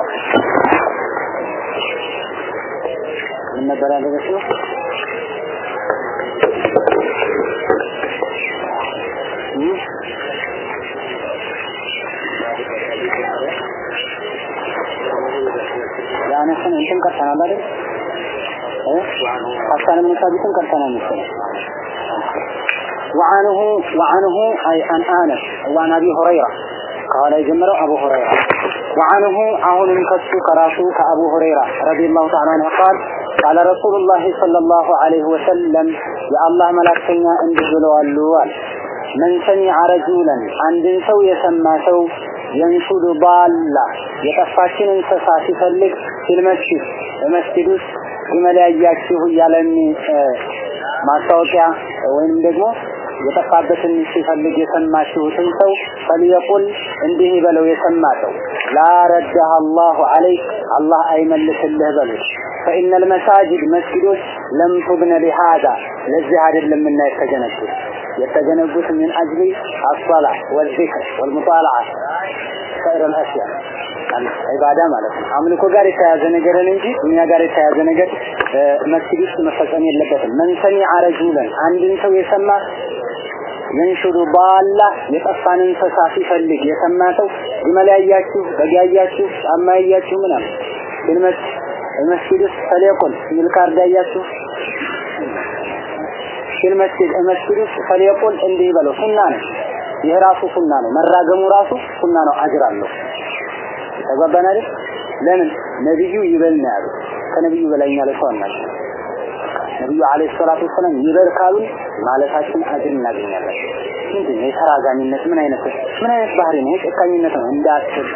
ራሱ ምን ነበር ያደረገው? ያነሰን እንትን ቀርተናል አይደል? ሐሳን ምን ሳቢትን ቀርተናል መሰለኝ وعنه وعنه أي عن آنس وعن أبي هريرة قال يجمره أبو هريرة وعنه عون كسو كراسو كأبو هريرة رضي الله تعالى عنه قال قال رسول الله صلى الله عليه وسلم يا الله ملاكتنا اندجلوا اللوال من سمع رجولا عند سو يسمى سو ينشد ضالة يتفاشن انسسا ሲፈልግ في المسجد المسجد ውስጥ ይመለያያችሁ እያለኒ ማስታወቂያ ወይም ደግሞ የጠፋበትን ሲፈልግ የሰማችሁትን ሰው ፈልየቁል እንዲህ ይበለው የሰማ ሰው ላ ረዳህ አላሁ አለይክ አላህ አይመልስልህ በሉት ፈኢነ ልመሳጅድ መስጊዶች ለም ቱብነ ሊሃዛ ለዚህ አይደለምና የተገነቡት የተገነቡት ምን አጅሊ አሰላ ወዚክር ወልሙጣላዓ ሰይር ልአሽያ ዒባዳ ማለት ነው። አምልኮ ጋር የተያዘ ነገርን እንጂ እኛ ጋር የተያዘ ነገር መስጊድ ውስጥ መፈጸም የለበትም። መን ሰሚዐ ረጁለን አንድን ሰው የሰማ የንሹዱ ባላ የጠፋን እንስሳ ሲፈልግ የሰማ ሰው ግመል ያያችሁ፣ በግ ያያችሁ፣ ጫማ ያያችሁ ምናምን ግን መስጊድ ውስጥ ፈሊየቁል የሚል እንዲህ በለው ሱና ነው። ይህ ራሱ ሱና ነው። መራገሙ ራሱ ሱና ነው፣ አጅር አለው። ተግባባን? ለምን ነብዩ ይበል ነው ያሉት። ከነብዩ በላይኛ ለሰው አናውቅም። ነብዩ አለይሂ ሰላቱ ወሰላም ይበል ካሉን ማለታችን አጅር እናገኛለን። ምንድን ነው የተራጋሚነት? ምን አይነት ምን አይነት ባህሪ ነው? ጨካኝነት ነው እንዳትል።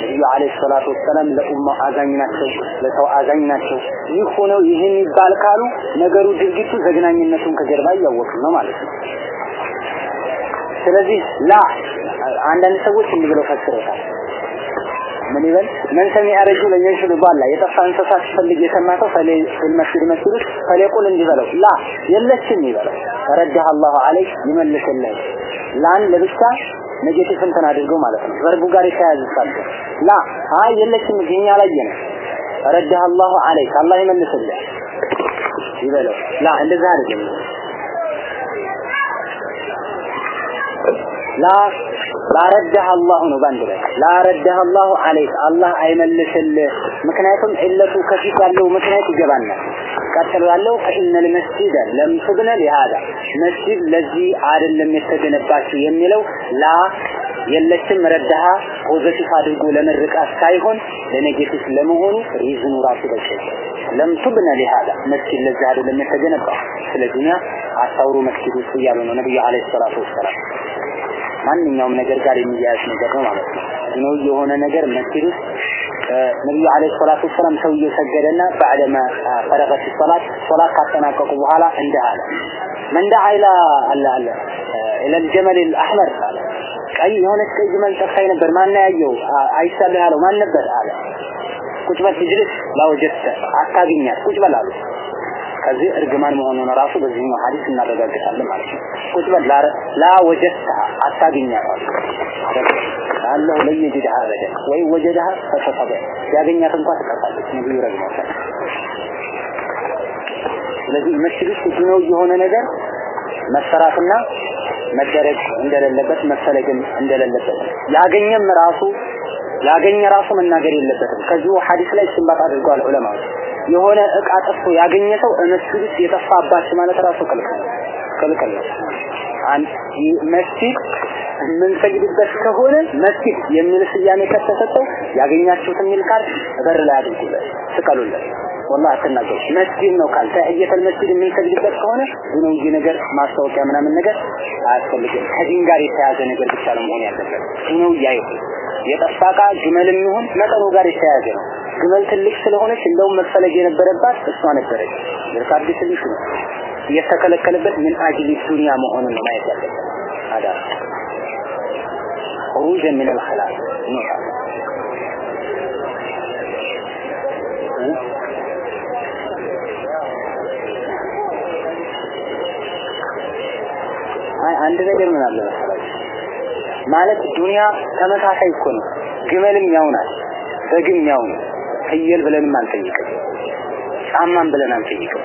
ነብዩ አለይሂ ሰላቱ ወሰላም ለኡማው አዛኝ ናቸው፣ ለሰው አዛኝ ናቸው። ይህ ሆነው ይህን ይባል ካሉ ነገሩ ድርጊቱ ዘግናኝነቱን ከጀርባ እያወቅን ነው ማለት ነው። ስለዚህ ላ አንዳንድ ሰዎች እንዲህ ብለው ፈስረውታል። ምን ይበል? መን ሰሚዐ ረጁለን የንሽዱ ባላ የጠፋ እንስሳ ሲፈልግ የሰማ ሰው ፈልመስጊድ መስጊድ ውስጥ ፈሊቁል እንዲህ በለው لا የለችም ይበለው። ردها الله عليك ይመልስልህ لا ን ለብቻ negative እንትን አድርገው ማለት ነው። verb ኡ ጋር የተያያዘ ሳለ لا አይ የለችም እኛ አላየንም ردها الله عليك አላህ ይመልስልህ ይበለው። لا እንደዛ አይደለም لا لا ردها الله ነው ባንድ ላይ። لا ردها الله عليك አላህ አይመልስልህ። ምክንያቱም ዒለቱ ከፊት ያለው ምክንያት ይገባናል። ቀጥሎ ያለው فإن المساجد لم تبن لهذا መስጂድ ለዚህ አይደለም የተገነባችው የሚለው لا የለችም። ردها positive አድርጎ ለመርቃት ሳይሆን ለ negative ለመሆኑ reason ኑ ራሱ በቂ لم تبن لهذا መስጂድ ለዚህ አይደለም የተገነባው። ስለ دنيا መስጂድ ውስጥ እያሉ ነው ነብዩ عليه الصلاة والسلام ማንኛውም ነገር ጋር የሚያያዝ ነገር ነው ማለት ነው። ነው የሆነ ነገር መስጊድ ውስጥ ነብዩ አለይሂ ሰላቱ ወሰለም ሰውየው ሰገደና ባዕደማ ፈረቀት ሶላት ሶላት ካጠናቀቁ በኋላ እንዲህ አለ። መንዳ አይላ አለ አለ። ኢለልጀመል አልአህመር አለ። ቀይ የሆነች ቀይ ግመል ጠፍታኝ ነበር። ማን ያየው አይሳለህ ያለው ማን ነበር? አለ። ቁጭ በል ትጅልስ ላወጀተ አታገኛት ቁጭ በል አሉት ከዚህ እርግማን መሆኑን ራሱ በዚህኛው ሐዲስ እናረጋግጣለን ማለት ነው። ቁጭ በል ላ ወጀተ አታገኛት አሉ። አላህ ለየጅድሃ አበደ ወይ ወጀድሃ ፈተሰበ ያገኛት እንኳን ትቀጣለች። ነብዩ ረግመውታል። ስለዚህ መስጊድ ውስጥ ነው የሆነ ነገር መሰራትና መደረግ እንደሌለበት መፈለግም እንደሌለበት ያገኘም ራሱ ያገኘ ራሱ መናገር የለበትም። ከዚሁ ሐዲስ ላይ ስንባት አድርገዋል ዑለማዎች የሆነ እቃ ጠፍቶ ያገኘ ሰው መስጊድ ውስጥ የጠፋባት ማለት ራሱ ክልክል ነው። አንድ መስጊድ የምንሰግድበት ከሆነ መስጊድ የሚል ስያሜ ከተሰጠው ያገኛችሁት የሚል ቃል በር ላይ አድርጉለት ስቀሉለት። ወላሂ አትናገሩ። መስጊድ ነው ቃል ተህየተል መስጊድ የምንሰግድበት ከሆነ ዱንያዊ ነገር ማስታወቂያ ምናምን ነገር አያስፈልግም። ከዲን ጋር የተያዘ ነገር ብቻ ነው መሆን ያለበት። ዱንያዊ ያይሁ የጠፋ ዕቃ ግመልም ይሁን መጠኑ ጋር የተያያዘ ነው ግመል ትልቅ ስለሆነች እንደውም መፈለግ የነበረባት እሷ ነበረች የካርድ ትንሽ ነው የተከለከለበት ምን አጅሊ ዱንያ መሆኑን ነው ማየት ያለበት አዳ خروجا من الخلاف نوع አይ አንድ ነገር ምን አለ መሰላችሁ ማለት ዱንያ ተመሳሳይ እኮ ነው ግመልም ያው ናት በግም ያው ነው። ፍየል ብለንም አንጠይቅም፣ ጫማን ብለን አንጠይቅም።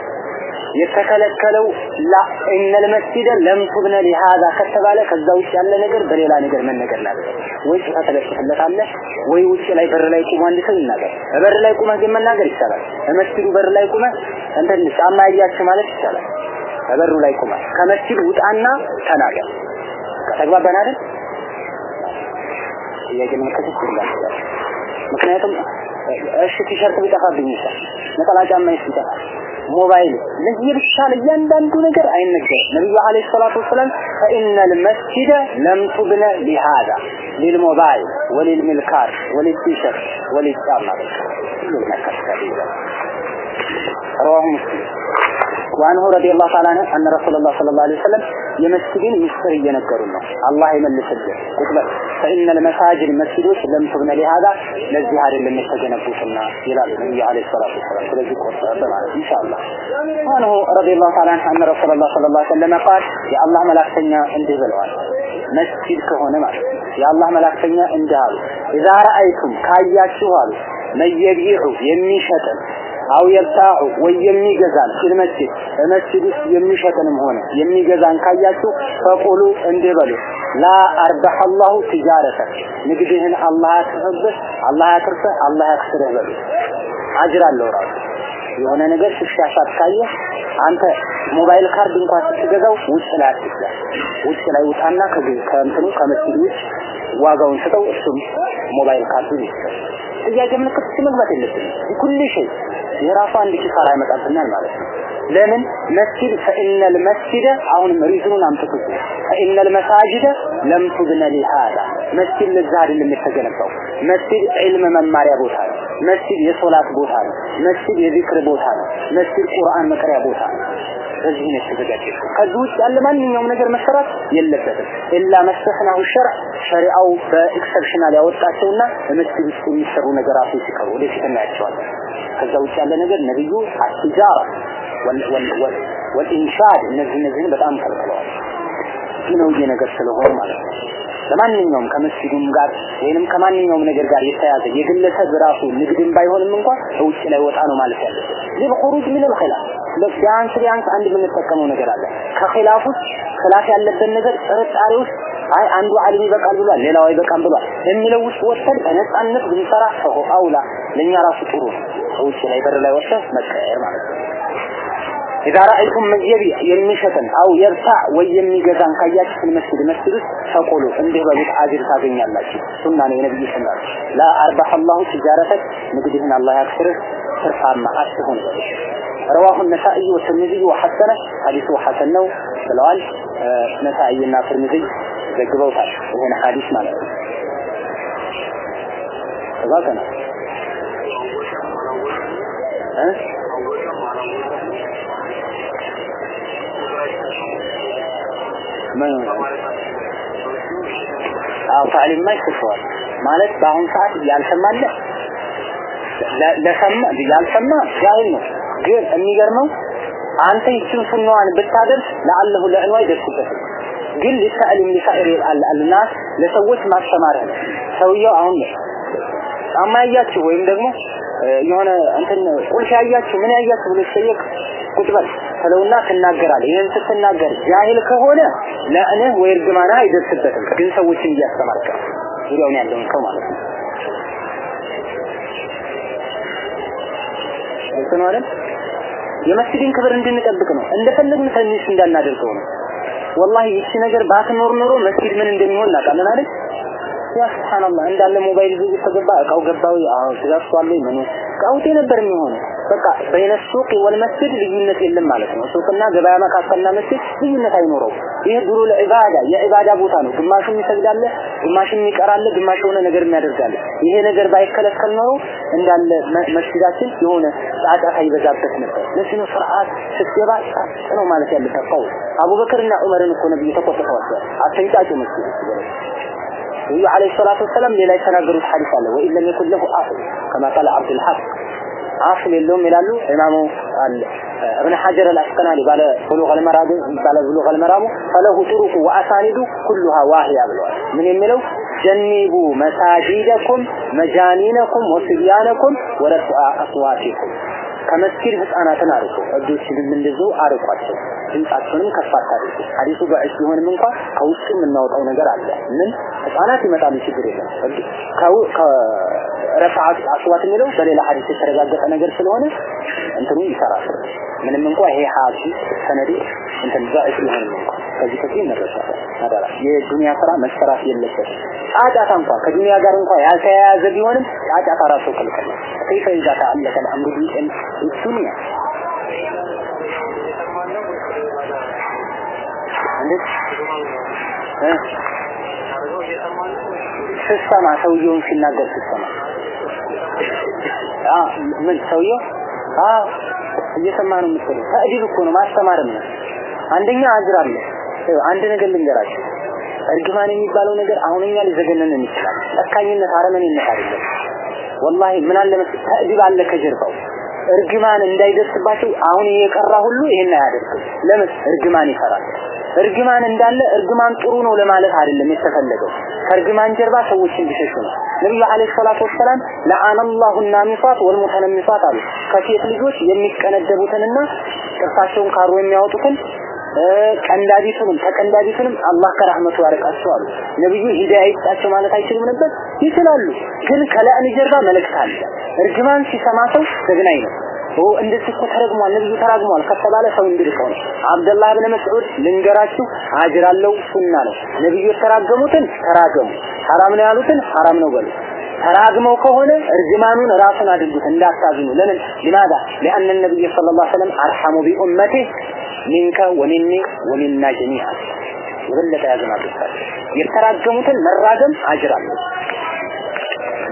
የተከለከለው ላ እነል መስጂደ ለም ሊሃዛ ከተባለ ከዛ ውጭ ያለ ነገር በሌላ ነገር መነገር ላለ ወይ ጽሕፈት ተለጥፍለታለህ ወይ ውጭ ላይ በር ላይ ቁሞ አንድ ሰው ይናገር። በር ላይ ቁመህ ግን መናገር ይቻላል። መስጂዱ በር ላይ ቁመህ እንትን ጫማ ያያችሁ ማለት ይቻላል። በበሩ ላይ ቁመህ ከመስጂድ ውጣና ተናገር። ተግባባን አይደል? ጥያቄ ምልክት ምክንያቱም እሺ ቲሸርት ቢጠፋብኝ ይችላል ነጠላ ጫማ ይጠፋ ሞባይል ለየብቻ ለእያንዳንዱ ነገር አይነገርም። ነብዩ አለይሂ ሰላቱ ወሰላም ፈኢነል መስጂደ ለም ቱብነ ሊሃዛ ሊልሞባይል ወሊልሚልካር ወሊልቲሸርት ወሊልጫማ ሁሉ ነገር رواه مسلم وعنه رضي الله تعالى عنه أن رسول الله صلى الله عليه وسلم የመስጊድን ሚስጥር እየነገሩን ነው። አላህ ይመልስልን። ቁጥበት ፈኢነ ለመሳጅድ መስጊዶች ለም ትብነ ሊሃዛ ለዚህ አይደለም የተገነቡትና ይላሉ ነብዩ አለይሂ ሰላቱ ወሰላም። ስለዚህ ቆጠረ ማለት ኢንሻአላህ አንሁ ረዲየላሁ ተዓላ ዐንሁ አነ ረሱላህ ሰለላሁ ዐለይሂ ወሰለም ቃል የአላህ መላእክተኛ እንዲህ ብለዋል። መስጊድ ከሆነ ማለት የአላህ መላእክተኛ እንዲህ አሉ። ኢዛ ረአይቱም ካያችሁ አሉ መየቢዑ የሚሸጥን አው የብታዑ ወይ የሚገዛን ፊል መስጂድ በመስጂድ የሚሸጥንም ሆነ የሚገዛን ካያችሁ ፈቁሉ እንዲህ በሉ ላ አርበሐ አላሁ ትጃረተ ንግድህን አላህ ያክርፍብህ አላህ ያክርፍህ አላህ ያክስርህ በሉ። አጅር አለው ራሱ። የሆነ ነገር ሲሻሻት ካየህ አንተ ሞባይል ካርድ እንኳን ስትገዛው ውጭ ላይ አትግዛ ውጭ ላይ ውጣና ከእንትኑ ከመስጂድ ውጭ ዋጋውን ስጠው እሱም ሞባይል ካርዱን ይስጠው ጥያቄ ምልክት መግባት የለብንም كل شيء የራሱ አንድ ኪሳራ ያመጣብናል ማለት ነው። ለምን መስጂድ فإن المساجد አሁንም reason ኑን አምጥቱት فإن المساجد لم تبن لهذا መስጂድ ለዛ አይደለም የተገነባው። መስጂድ علم መማሪያ ቦታ ነው። መስጂድ የሶላት ቦታ ነው። መስጂድ የ ذكر ቦታ ነው። መስጂድ ቁርአን መቅሪያ ቦታ ነው። በዚህ ነው የተዘጋጀው። ከዚህ ውጭ ያለ ማንኛውም ነገር መሰራት የለበትም። إلا ما استثناه الشرع ሸሪዓው በ exceptional ያወጣቸውና በመስጊድ ውስጥ የሚሰሩ ነገራቶች ሲቀሩ ወደፊት እናያቸዋለን። ከዛ ውጭ ያለ ነገር ነብዩ አትጃራ ወልኢንሻድ እነዚህ እነዚህን በጣም ከልክለዋል። ዲነውዬ ነገር ስለሆነ ማለት ነው። ለማንኛውም ከመስጊዱም ጋር ወይንም ከማንኛውም ነገር ጋር የተያዘ የግለሰብ ራሱ ንግድም ባይሆንም እንኳን በውጭ ላይ ወጣ ነው ማለት ያለበት። ሊል ኹሩጅ ሚን አልኺላፍ ቢያንስ ቢያንስ አንድ የምንጠቀመው ነገር አለ። ከኺላፍ ኺላፍ ያለበት ነገር ጥርጣሬ አይ አንዱ ዓሊም ይበቃል ብሏል፣ ሌላው አይበቃም ብሏል የሚለው ውስጥ ወሰድ በነፃነት ብንሰራ ሰው አውላ ለእኛ ራሱ ጥሩ ነው። ውጭ ላይ በር ላይ ወሰድ መቀየር ማለት ነው። ኢዛ ረአይቱም መየቢ የሚሸጥን አው የርታ ወይ የሚገዛን ካያችሁ ፊል መስጊድ መስጊድ ውስጥ ፈቆሎ እንዲህ በሉት አጅር ታገኛላችሁ። ሱና ነው የነብዩ ሱና ላ አርባህ አላሁ ትጃረተክ ንግድህን አላህ ያክስርህ ትርፋማ አትሁን رواه النسائي والترمذي وحسنه حديث حسن ነው ብለዋል ነሳኢና ትርሚዚ ዘግበውታል ይሄን ሐዲስ ማለት ነው ተባከና እ ምን አው ታሊም ይሰጠዋል ማለት በአሁን ሰዓት ያልሰማለ ለሰማ ያልሰማ ጃሂል ነው ግን የሚገርመው አንተ ይችን ሱናዋን ብታደርስ ለአለሁ ለዕንዋ ይደርስበታል ግን ሊሳዕልም ሊሳዕር አልናስ ለሰዎች ማስተማር ነው ሰውየው አሁን ያያችሁ ወይም ደግሞ የሆነ እንትን ቁልፍ ያያችሁ ምን ያያችሁ ብሎ ሲጠየቅ ቁጭ በል ትለውና ትናገራለህ። ይህን ስትናገር ጃሂል ከሆነ ለእንህ ወይ እርግማና አይደርስበትም። ግን ሰዎችን እያስተማርክ ነው፣ ዙሪያውን ያለውን ሰው ማለት ነው። ግልጽ ነው አይደል? የመስጊድን ክብር እንድንጠብቅ ነው። እንደፈለግን ትንሽ እንዳናደርገው ነው። ወላሂ ይቺ ነገር ባትኖር ኖሮ መስጊድ ምን እንደሚሆን እናውቃለን አይደል? ያ እንዳለ ሞባይል ይዞ ተገባ እቃው ገባው አዎ ተዛፍቷል ምኑ ቀውጤ ነበር የሚሆነው በቃ በይነ ሱቅ ወልመስጂድ ልዩነት የለም ማለት ነው። ሱቅና ገበያ መካከልና መስጂድ ልዩነት አይኖረው ይሄ ድሮ ለዒባዳ የዒባዳ ቦታ ነው። ግማሹም ይሰግዳል ግማሹም ይቀራል ግማሽ የሆነ ነገር የሚያደርጋል። ይሄ ነገር ባይከለከል ኖሮ እንዳለ መስጂዳችን የሆነ ጫጫታ ይበዛበት ነበር። ለዚህ ነው ስርዓት ነው ማለት ያለበት። አቡበክርና ዑመርን እኮ ነብዩ ተቆጥተዋል አተንጫጩ መስጂድ ነብዩ አለይሂ ሰላቱ ወሰለም ሌላ የተናገሩት ሐዲስ አለ። ወኢን ለም የኩን ለሁ አስል ከማ ቃለ አብዱል ሐቅ አስል የለውም ይላሉ ኢማሙ ابن حجر الاسقلاني ባለ ብሉግ አልመራም ባለ ብሉግ አልመራሙ ፈለሁ ጥሩቁ ወአሳኒዱ ኩሉሃ ዋሂያ ብለዋል ምን የሚለው ጀኒቡ መሳጂደኩም መጃኒነኩም ወስቢያነኩም ወረፍዓ አስዋቲኩም ከመስጊድ ህፃናትን አርቁ፣ እብዶችንም እንደዚሁ አርቋቸው፣ ድምጻቸውንም ከፍ አታድርጉ። ሐዲሱ በዕስ ቢሆንም እንኳን ከውስጡ የምናወጣው ነገር አለ። ምን ህፃናት ይመጣሉ፣ ችግር የለም። ረፍዓ አስዋት የሚለው በሌላ ሐዲስ የተረጋገጠ ነገር ስለሆነ እንትኑ ይሰራል። ምንም እንኳን ይሄ ሐዲስ ሰነዱ እንትን ዛኢፍ ቢሆንም እንኳን ከዚህ ከዚህ መረሻ አዳራ። የዱንያ ስራ መሰራት የለበትም። ጫጫታ እንኳ ከዱንያ ጋር እንኳ ያልተያያዘ ቢሆንም ጫጫታ ራሱ ክልክል ነው። ከይፈ ይዛ ተአለከ አምሩ ቢቀን ዱንያ። እንዴት? ሰውየውን ሲናገር ስትሰማ ምን ሰውየው? እየሰማ ነው የምትለው? ተዕዲብ እኮ ነው ማስተማርም ነው። አንደኛ አጅር አለ አንድ ነገር ልንገራችሁ። እርግማን የሚባለው ነገር አሁን እኛ ሊዘገነን ይችላል ጨካኝነት አረመኔነት አይደለም። ወላሂ ምን አለ መሰለህ? አለ ከጀርባው። እርግማን እንዳይደርስባቸው አሁን የቀራ ሁሉ ይሄን አያደርግም። ለምን? እርግማን ይፈራል። እርግማን እንዳለ እርግማን ጥሩ ነው ለማለት አይደለም የተፈለገው። ከእርግማን ጀርባ ሰዎች እንዲሸሹ ነው። ነብዩ አለይሂ ሰላቱ ወሰላም ለአነላሁ ናሚሳት ወልሙተነሚሳት አሉ። ከሴት ልጆች የሚቀነደቡትንና ጥርሳቸውን ካሮ የሚያወጡትን ቀንዳቢቱንም ተቀንዳቢቱንም አላህ ከራህመቱ ያርቃቸው አሉ ነብዩ ሂዳያ ይስጣቸው ማለት አይችልም ነበር? ይችላሉ ግን ከላዕን ጀርባ መልእክት አለ። እርግማን ሲሰማ ሰው ዘግናኝ ነው። ኦ እንደዚህ እኮ ተረግሟል! ነብዩ ተራግሟል ከተባለ ሰው እንዲርቀው ነው። አብደላህ ብን መስዑድ ልንገራችሁ አጅር አለው ሱና ነው። ነብዩ የተራገሙትን ተራገሙ። ሐራም ነው ያሉትን ሐራም ነው በሉ ተራግመው ከሆነ እርግማኑን ራሱን አድርጉት እንዳታዝኑ ለምን لماذا لان النبي صلى الله عليه وسلم ارحم بامته منك ومني ومنا جميعا የበለጠ ያዝናሉ የተራገሙትን መራገም አጅር አለው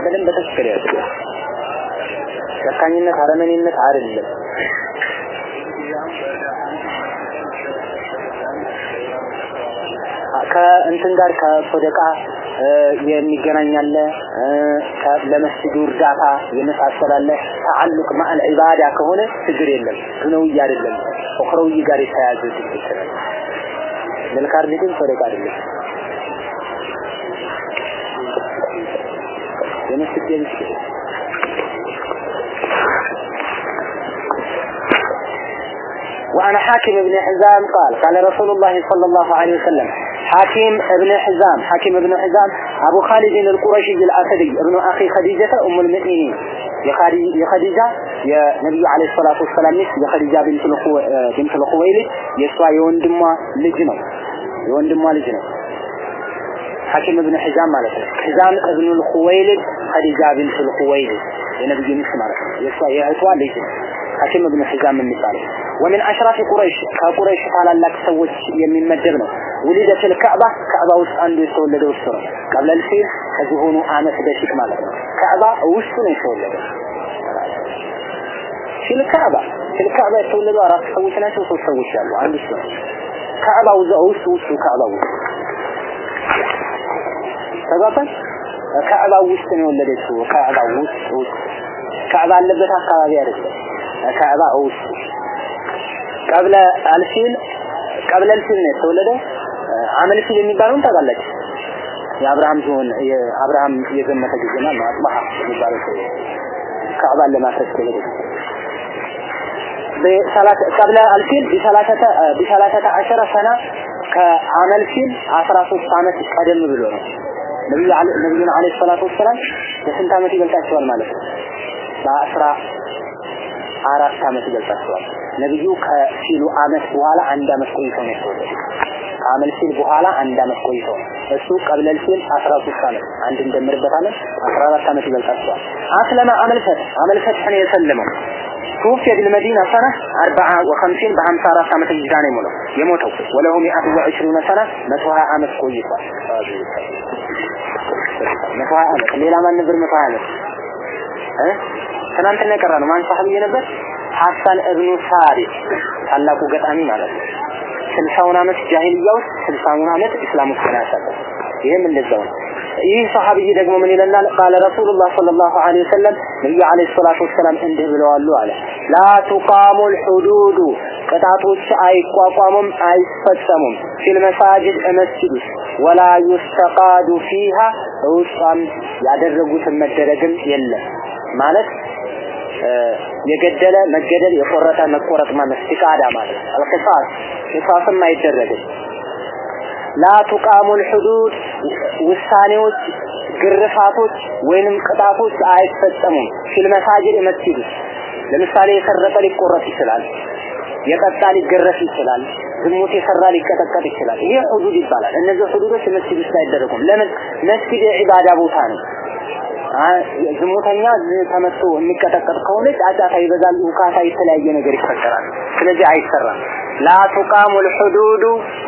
በደንብ በትክክል ያዝናሉ ጨካኝነት አረመኔነት አይደለም ከእንትን ጋር ከሶደቃ የሚገናኛለ ለመስጂዱ እርዳታ የመሳሰላለ ተዓልቅ ማዕል ዒባዳ ከሆነ ችግር የለም ዱነውይ አይደለም ኡኽረውይ ጋር የተያያዘ ችግር ይችላል ለልካርድ ግን ሶደቃ አይደለም የመስጂድ የምስጊድ وعن حاكم بن حزام قال قال رسول الله صلى الله عليه وسلم حاكم ابن حزام حاكم ابن حزام أبو خالد القرشي الأسدي ابن أخي خديجة أم المؤمنين የኸዲጃ የነብዩ አለይሂ ሰላቱ ወሰላም ሚስት የኸዲጃ ቢንት ቢንት ኹወይሊድ የሷ የወንድሟ ልጅ ነው የወንድሟ ልጅ ነው ሐኪም ኢብኑ ሒዛም ማለት ነው ሒዛም ኢብኑ ኹወይሊድ ኸዲጃ ቢንት ኹወይሊድ የነብዩ ሚስት ማለት ነው የሷ የእህቷ ልጅ ነው حشم بن حزام المثال ومن أشرف قريش كقريش قال لك سوت يمين مدرنا ولد في الكعبة كعبة وسط وسأل يتولد وسر قبل الفيل كزهون آنة بشك مالك كعبة وسأل يتولد في الكعبة في الكعبة يتولد وراك سوت ناس وسوت سوت يالو عند السر كعبة وسأل وسأل كعبة وسأل كعبة وسأل يتولد وسر كعبة وسأل كعبة اللي بتاعها غير ካዕባ ውስጥ ቀብለ አልፊል ቀብለ አልፊል ነው የተወለደው። አመል ፊል የሚባለውን ታውቃለች? የአብርሃም ሲሆን የአብርሃም የዘመተ ጊዜና ማጥባህ የሚባለው ሰው ካዕባን ለማፍረስ ተወለደ። በሰላተ ቀብለ አልፊል በሰላተ አሸረ ሰና ከአመል ፊል 13 አመት ቀደም ብሎ ነው። ነብዩ ነብዩን አለይሂ ሰላቱ ወሰላም በስንት አመት ይበልጣቸዋል ማለት ነው? በአስራ አራት አመት ይበልጣቸዋል ነብዩ ከፊሉ አመት በኋላ አንድ አመት ቆይተው ነው የተወለዱ ከአመል ሲል በኋላ አንድ አመት ቆይተው እሱ ቀብለል ሲል 13 አመት አንድ እንደምርበታለን 14 አመት ይበልጣቸዋል አስለማ አመልፈት አመልፈት ነው የሰለመው توفي بالمدينة سنة أربعة وخمسين بخمسة أربعة سنة الجدان يمولو يموتوا وله مئة وعشرون سنة متوها عامت كويسة متوها عامت ليلة ما نبر متوها عامت ها ትናንትና ቀራ ነው። ማን ሰሐቢ ነበር? ሐሳን እብኑ ሳሪ ታላቁ ገጣሚ ማለት ነው። ስልሳውን ዓመት ጃሂልያ ውስጥ ስልሳውን ዓመት እስላም ውስጥ ያሳለ ይህም እንደዛው ነው። ይህ ሰሐቢይ ደግሞ ምን ይለናል? ቃለ ረሱሉላህ ሰለላሁ ዐለይሂ ወሰለም ነብዩ ዐለይሂ ሰላቱ ወሰላም እንዲህ ብለዋሉ አለ ላ ቱቃሙ ልሑዱዱ ቅጣቶች አይቋቋሙም አይፈጸሙም ፊል መሳጅድ እመስጅድ ውስጥ ወላ ዩስተቃዱ ፊሃ እውስጧም ያደረጉትን መደረግም የለም ማለት የገደለ መገደል የቆረጠ መቆረጥ ማለት ኢቃዳ ማለት አልቂሳስ ቂሳስም አይደረግም። ላ ሁዱድ ውሳኔዎች ግርፋቶች ወይንም ቅጣቶች አይፈጸሙም። في المساجد መስጂድ ለምሳሌ የሰረቀ ሊቆረጥ ይችላል የቀጣ ሊገረፍ ይችላል ዝሙት የሰራ ሊቀጠቀጥ ይችላል። ይሄ حدود ይባላል። እነዚህ حدود ኦች መስጂድ ውስጥ አይደረጉም። ለምን? መስጂድ የ عبادة ቦታ ነው። ዝሙተኛ ተመቶ የሚቀጠቀጥ ከሆነ ጫጫታ ይበዛል፣ ሁካታ፣ የተለያየ ነገር ይፈጠራል። ስለዚህ አይሰራም። لا تقام ال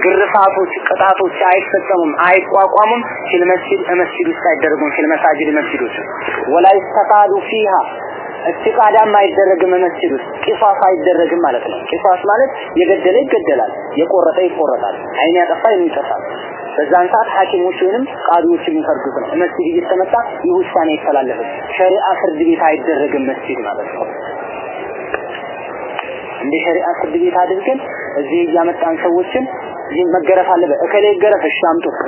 ግርፋቶች፣ ቅጣቶች አይፈጸሙም፣ አይቋቋሙም። ፊል መስጂድ መስጂድ ውስጥ አይደረጉም። ፊል መሳጅድ ውስጥ ወላ ይስተቃዱ ፊሃ እስቲቃዳም አይደረግም መስጂድ ውስጥ ቂሳስ አይደረግም ማለት ነው። ቂሳስ ማለት የገደለ ይገደላል፣ የቆረጠ ይቆረጣል፣ አይን ያጠፋ የሚጠፋል በዛን ሰዓት ሐኪሞች ወይንም ቃዲዎች የሚፈርዱት ነው። መስጂድ እየተመጣ ይህ ውሳኔ ሸሪዓ ፍርድ ቤት አይደረግም መስጂድ ማለት ነው። እንደ ሸሪዓ ፍርድ ቤት አድርገን እዚህ እያመጣን ሰዎችን መገረፍ አለበት። እከሌ ገረፍ እሺ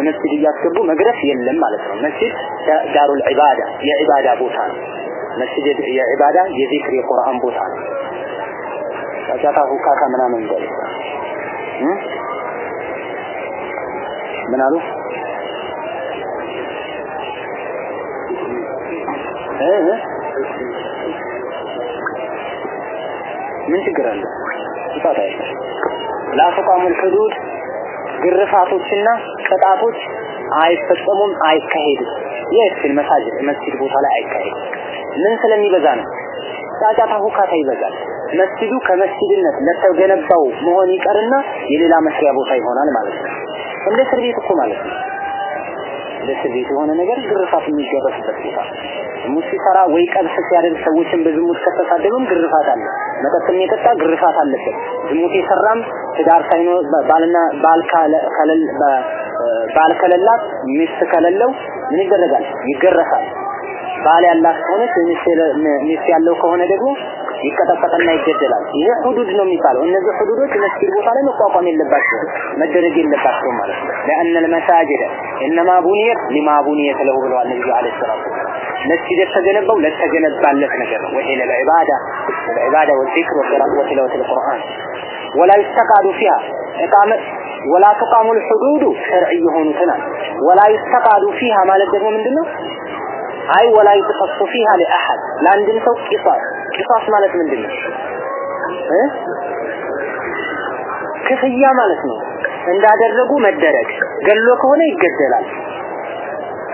መስጂድ እያስገቡ መግረፍ የለም ማለት ነው። መስጂድ ዳሩል ዒባዳ የዒባዳ ቦታ ነው። መስጂድ የዒባዳ የዚክር የቁርአን ቦታ ነው። ጫጫታ ሁካታ ምናምን እንደለ ምን አሉ? ምን ችግር አለ? ጥፋት አይደለም። ለአፈቃሙል ግርፋቶችና ቅጣቶች አይፈጸሙም፣ አይካሄድም የፊል መሳጅድ መስጂድ ቦታ ላይ አይካሄድም ምን ስለሚበዛ ነው? ጫጫታ፣ ሁካታ ይበዛል። መስጂዱ ከመስጂድነት ለተገነባው መሆን ይቀርና የሌላ መስሪያ ቦታ ይሆናል ማለት ነው። እንደ እስር ቤት እኮ ማለት ነው። እንደ እስር ቤት የሆነ ነገር ግርፋት የሚገረፍበት ቦታ። ዝሙት ሲሰራ ወይ ቀብስ ሲያደርግ ሰዎችን በዝሙት ከተሳደቡም ግርፋት አለ። መጠጥም የጠጣ ግርፋት አለበት። ዝሙት የሰራም ትዳር ሳይኖር ባልና ባል ከለል ባል ከሌላት ሚስት ከሌለው ምን ይደረጋል? ይገረፋል። ባል ያላት ከሆነች ሚስት ያለው ከሆነ ደግሞ ይቀጠቀጥና ይገደላል ይሄ ሁዱድ ነው የሚባለው እነዚህ ሁዱዶች መስጊድ ቦታ ላይ መቋቋም የለባቸው መደረግ የለባቸው ማለት ነው لأن المساجد إنما بنيت لما بنيت له ብለዋል ነብዩ አለይሂ ሰላቱ መስጊድ የተገነባው ለተገነባለት ነገር ነው وهي للعبادة العبادة والذكر والقراءة وتلاوة القرآن ولا يستقعد فيها إقامة ولا تقام الحدود شرعي የሆኑትን ولا يستقعد فيها ማለት ደግሞ ምንድነው አይ ወላ ይተፈሱ ፊሃ ለአሐድ ለአንድም ሰው ቂሳስ። ቂሳስ ማለት ምንድን ነው እ? ክፍያ ማለት ነው። እንዳደረጉ መደረግ። ገሎ ከሆነ ይገደላል።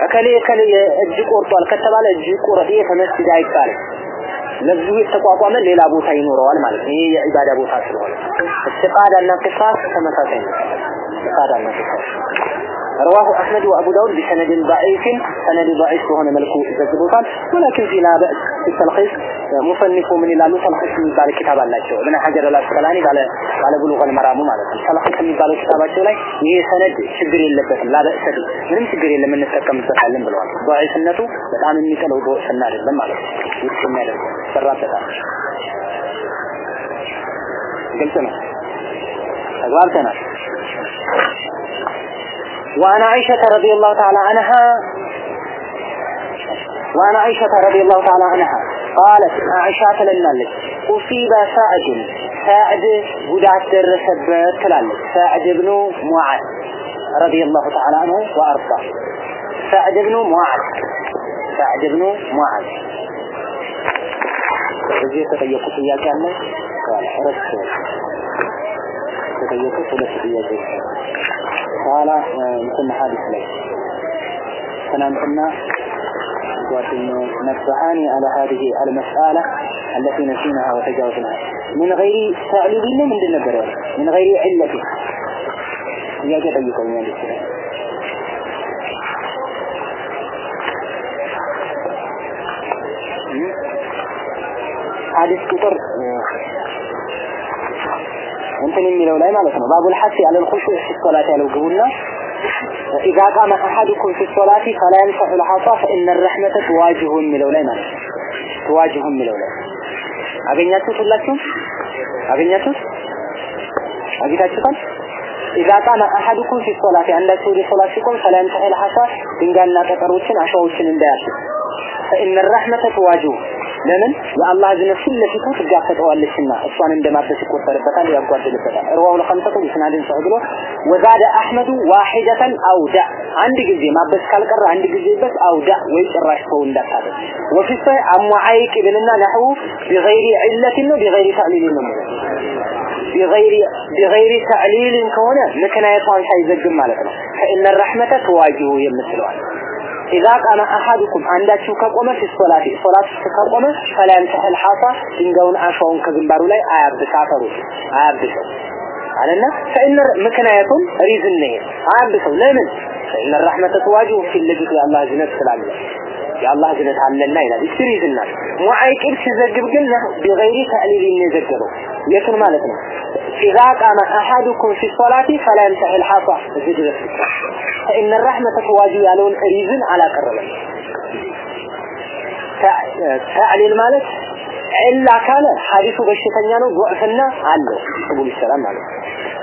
እከሌ እከሌ እጅ ቆርጧል ከተባለ እጅ ቁረጥ የተመስጊድ አይባልም። ለዚሁ የተቋቋመ ሌላ ቦታ ይኖረዋል ማለት ነው። ይሄ የዒባዳ ቦታ ስለሆነ። እስትቃዳና ቅሳስ ተመሳሳይ ነው። እስትቃዳና ቅሳስ رواه أحمد وأبو داود بسند ضعيف. سند ضعيف هنا ملكو يكذبوታል ولكن في لا بأس في التلخيص مصنف من لا مصنف من ذلك كتاب አላቸው من حجر العسقلاني قال على بلوغ المرام ማለት ነው. ተልخيص የሚባለው ኪታባቸው ላይ ይሄ سند ችግር اللبس لا بأس به. من ችግር የለም። እንጠቀምበታለን ብለዋል። ضعيفነቱ በጣም የሚቀለው ضعفና አይደለም ማለት ነው። ውስጥ የሚያደርገው ሰራበታል ግልጽ ነው። ተግባብተናል። وعن عائشة رضي الله تعالى عنها وعن عائشة رضي الله تعالى عنها قالت عائشة تلنالك أصيب سعد سعد قدعت درسبت تلالك سعد بن معاذ رضي الله تعالى عنه وأرضاه سعد بن معاذ سعد بن معاذ እዚህ የተጠየቁ ጥያቄ አለ ረስ የተጠየቁት ሁለት ጥያቄ تعالى آه، نكون حادث لك فنحن قلنا نبهان على هذه المسألة التي نسيناها وتجاوزناها. من غير تعليل من من النبرة من غير علة. يجب أن يكون من الاسلام حادث كتر እንትን የሚለው ላይ ማለት ነው ባቡል ሐሲ አለ الخشوع في الصلاة ያለው ግቡና إذا قام أحدكم في الصلاة فلا يمسح الحصى فإن الرحمة تواجه የሚለው ላይ ማለት ነው تواجه የሚለው ላይ አገኛችሁት ሁላችሁም አገኛችሁት አግኝታችሁታል ኢዛ ቃመ አሐዱኩም ፊ ሶላቲ አንዳችሁ ወደ ሶላት ሲቆም ፈላ የምሰሕ ልሐሳ ድንጋይና ጠጠሮችን አሸዋዎችን እንዳያስብ ፈኢነ ረሕመተ ትዋጅሁ ለምን የአላህ እዝነት ፊት ለፊቱ ትጋፈጠዋለችና እሷን እንደማበስ ይቆጠርበታል ያጓድልበታል ረዋሁ ለኸምሰቱ ኢስናድን ሰው ብሎ ወዛደ አሕመዱ ዋሂደተን አውዳ አንድ ጊዜ ማበስ ካልቀረ አንድ ጊዜ በስ አውዳ ወይ ጭራሽ ተው እንዳታደርግ ወፊ ሰሂህ አሙዓይቅ ብልና ነሕው ቢገይሪ ዒለትን ነው ቢገይሪ ተዕሊልን ነው ቢገይሪ ቢገይሪ ተዕሊልን ከሆነ ምክንያቷን ሳይዘግብ ማለት ነው ፈኢነ ረሕመተ ትዋጅሁ የምትለዋል ኢዛ ቃመ አሐዱኩም አንዳችሁ ከቆመ ፊ ሶላቲ ሶላት ከቆመ ፈላ የምሰሕ ልሐሳ ድንጋዩን አሸዋውን ከግንባሩ ላይ አያብስ አፈሩ አያብሰው አለና ፈኢነ ምክንያቱም ሪዝን ነው አያብሰው ለምን? ፈኢነ ረሕመተ ትዋጅሁ ፊት ለፊቱ የአላህ እዝነት ስላለ የአላህ እዝነት አለና ይላል። እሱ ሪዝን ናት። ሙዓይቂብ ሲዘግብ ግን ቢገይሪ ተዕሊል የሚዘገበው የቱን ማለት مالتنا إذا قام أحدكم في الصلاة فلا يمسح الحافة الزجرة فإن الرحمة تواجه يالون عريزن على قربا تعليل مالك؟ إلا كان حديث بشتنيانو ضعفنا عنه أبو السلام عليه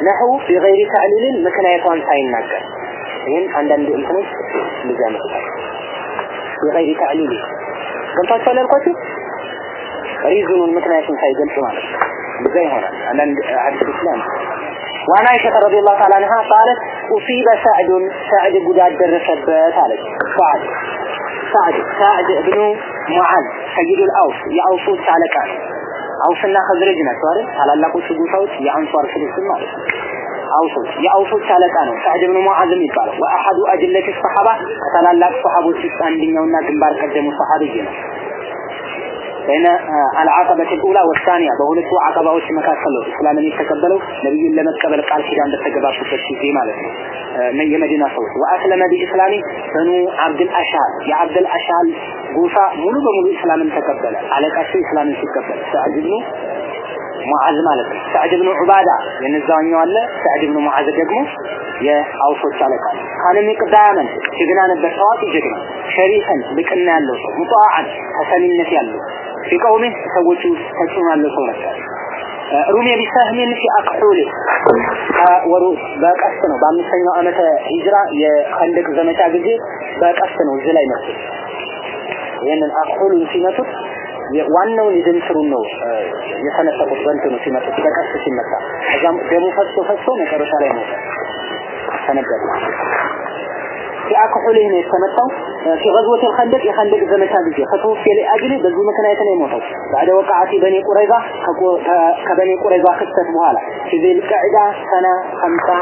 نحو بغير تعليل مكان يكون ساين ناكر ይህን አንዳንድ እንትኖች ልዛ መጥታል بغير تعليل. قلت ولا القتل ريزون المتناشن سيجلس مالك بزي هنا أنا عبد الإسلام. وأنا عائشة رضي الله تعالى عنها قالت أصيب سعد سعد قداد درسب ثالث سعد. سعد. سعد بن معاذ سيد الأوس يأوسوس على كان أوسنا خزرجنا سوري. على الله قلت قوتوت يعنصر فلسطين مالك አውሶች የአውሶች አለቃ ነው ሰዕድ ብን ሙዓዝ የሚባለው ወአሐዱ አጅለት ሰሐባ ከታላላቅ ሰሐቦች ውስጥ አንደኛውና ግንባር ቀደሙ ሰሐቢይ ነው በይነ አልዓቀበት الأولى والثانية በሁለቱ አቀባዎች መካከል ነው እስላምን የተቀበለው ነብዩን ለመቀበል ቃል ኪዳን በተገባቡበት ጊዜ ማለት ነው የመዲና ሰዎች ወአስለመ ቢኢስላሚ በኑ አብድል አሻል የአብድል አሻል ጎሳ ሙሉ በሙሉ እስላምን ተቀበለ አለቃቸው እስላምን ሲቀበል ሰዕድ ብኑ ሙዓዝ ማለት ነው። ሰዕድ ብኑ ዑባዳ የነዛኛው አለ። ሰዕድ ብኑ ሙዓዝ ደግሞ የአውሶች አለቃ ካነ ሚቅዳመን ጀግና ነበር። ታዋቂ ጀግና ሸሪፈን ልቅና ያለው ሰው ሙጣዓን ተሰሚነት ያለው ፊቀውሜ ሰዎች ተጽዕኖ ያለው ሰው ነበር። ሩሜ ቢሰህሚን ፊ አቅሑል ከወሩ በቀስት ነው። በአምስተኛው ዓመተ ሂጅራ የኸንደቅ ዘመቻ ጊዜ በቀስት ነው እዚህ ላይ መጡ ይህንን አቅሑሉን ሲመቱት ዋናውን የደም ስሩን ነው የሰነጠቁት በእንትኑ ሲመጡት በቀስት ሲመታ ከዛም ደሙ ፈሶ ፈሶ መጨረሻ ላይ ሞተ ተነበረ የአክሑልህ ነው የተመታው في غزوة الخندق የኸንደቅ ዘመቻ ጊዜ ከተወፈየ ለአጅሊ በዚህ ምክንያት ነው የሞተው بعد وقعت بني قريظة ከበኒ ቁረይዛ ክስተት በኋላ ፊ ዚልቀዕዳ ሰና 50